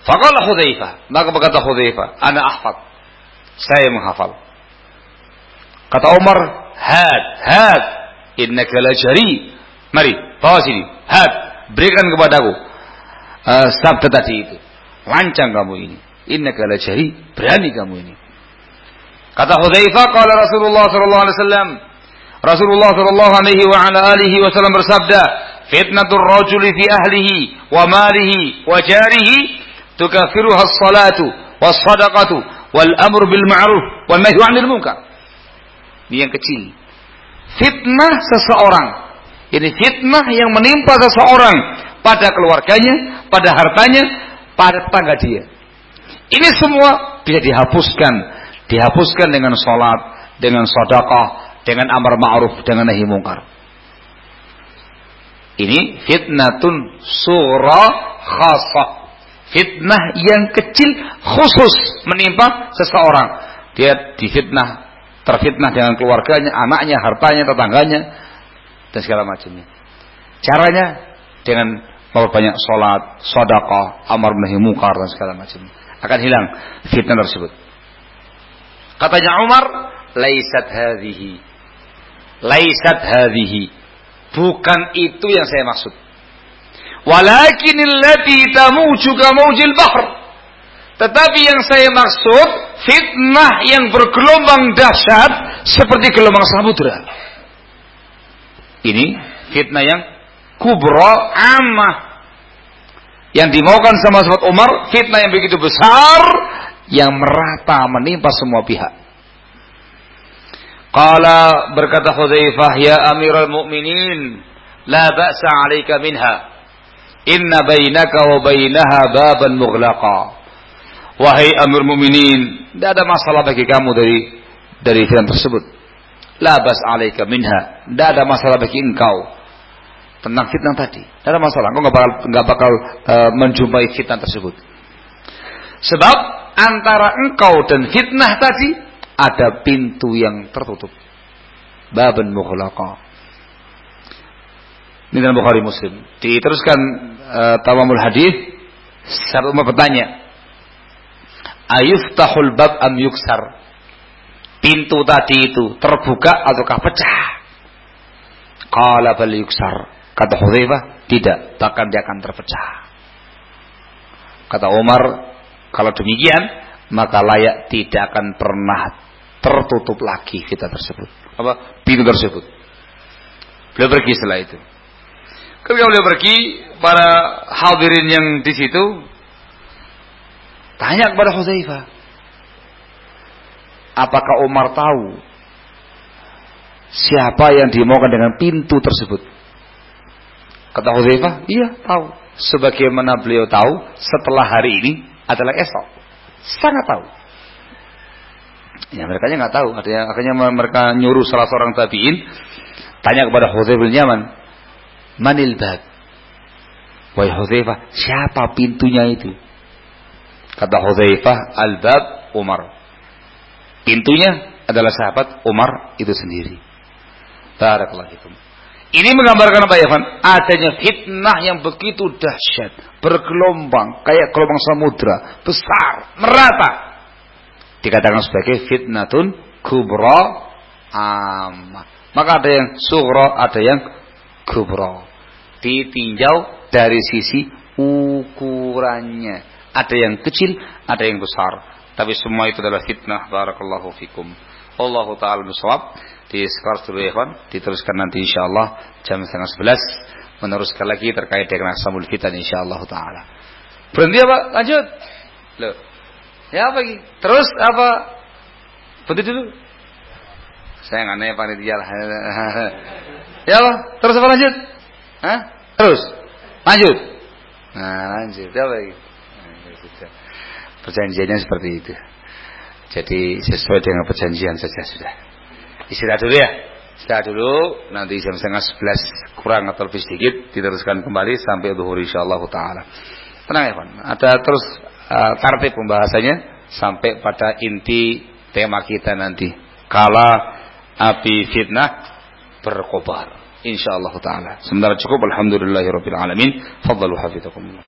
A: Faqala Hudzaifah, maka berkata Hudzaifah, "Ana ahfad." Saya menghafal. Kata Umar, "Had, had, innaka la jari." Mari, bawa sini. Had, berikan kepadaku uh, sabda tadi itu. Lancang kamu ini. Innaka la berani kamu ini. Kata Hudzaifah, qala Rasulullah sallallahu alaihi wasallam, Rasulullah Shallallahu Alaihi wa ala alihi Wasallam bersabda, fitnatur rajuli fi ahlihi wa malihi wa jarihi tukafiruha as-salatu was sadaqatu wal amru bil ma'ruf wal nahyu 'anil munkar. Ini yang kecil. Fitnah seseorang. Ini fitnah yang menimpa seseorang pada keluarganya, pada hartanya, pada tetangga dia. Ini semua bisa dihapuskan, dihapuskan dengan sholat, dengan sedekah, dengan amar ma'ruf, dengan nahi mungkar. Ini fitnatun surah khasah. Fitnah yang kecil khusus menimpa seseorang. Dia difitnah, terfitnah dengan keluarganya, anaknya, hartanya, tetangganya, dan segala macamnya. Caranya dengan memperbanyak sholat, sodakah, amar nahi mungkar dan segala macam. Akan hilang fitnah tersebut. Katanya Umar, laisat hadhihi. Laisat hadhihi. Bukan itu yang saya maksud. Walakin allati tamuju maujil bahr. Tetapi yang saya maksud fitnah yang bergelombang dahsyat seperti gelombang samudra. Ini fitnah yang kubra amah yang dimaukan sama sahabat Umar fitnah yang begitu besar yang merata menimpa semua pihak. Qala berkata Hudzaifah ya Amirul Mukminin la ba'sa 'alaika minha inna bainaka wa bainaha baban mughlaqa wahai Amir Mukminin tidak ada masalah bagi kamu dari dari fitnah tersebut la bas 'alaika minha tidak ada masalah bagi engkau tentang fitnah tadi. Tidak ada masalah. Engkau nggak bakal nggak bakal uh, menjumpai fitnah tersebut. Sebab antara engkau dan fitnah tadi ada pintu yang tertutup. Baban mughlaqa. Ini dalam Bukhari Muslim. Diteruskan uh, Tawamul Hadis. Sahabat Umar bertanya, Ayuftahul bab am yuksar? Pintu tadi itu terbuka ataukah pecah? Qala bal yuksar. Kata Hudzaifah, tidak, takkan dia akan terpecah. Kata Umar, kalau demikian, maka layak tidak akan pernah tertutup lagi kita tersebut. Apa? Pintu tersebut. Beliau pergi setelah itu. Ketika beliau pergi, para hadirin yang di situ tanya kepada Hudzaifah, apakah Umar tahu siapa yang dimaukan dengan pintu tersebut? Kata Hudzaifah, iya tahu. Sebagaimana beliau tahu setelah hari ini adalah esok. Sangat tahu. Ya mereka nggak tahu. Artinya, akhirnya mereka nyuruh salah seorang tabiin tanya kepada Hudzaifah bin Yaman, "Manil bab?" Wahai Hudzaifah, siapa pintunya itu? Kata Hudzaifah, "Al-bab Umar." Pintunya adalah sahabat Umar itu sendiri. Barakallahu fikum. Ini menggambarkan apa ya, Van? Adanya fitnah yang begitu dahsyat, bergelombang, kayak gelombang samudra, besar, merata. Dikatakan sebagai fitnatun kubra amma. Maka ada yang sughra, ada yang kubra. Ditinjau dari sisi ukurannya. Ada yang kecil, ada yang besar. Tapi semua itu adalah fitnah. Barakallahu fikum. Allah Ta'ala bisawab. Di skor dulu ya diteruskan nanti insyaallah jam setengah sebelas. Meneruskan lagi terkait dengan asmul fitan insyaallah taala. Berhenti apa? Lanjut. Loh. Ya apa lagi terus apa? Berhenti dulu. Saya nggak nanya panitia lah. Ya apa? Terus apa lanjut? Hah? terus. Lanjut. Nah lanjut. Apa lagi perjanjiannya seperti itu jadi sesuai dengan perjanjian saja sudah Istirahat dulu ya. Istirahat dulu. Nanti jam setengah sebelas kurang atau lebih sedikit diteruskan kembali sampai zuhur insyaallah taala. Tenang ya, Pak. Ada terus uh, pembahasannya sampai pada inti tema kita nanti. Kala api fitnah berkobar. Insyaallah taala. Sementara cukup alhamdulillahirabbil alamin. Fadhalu hafizakumullah.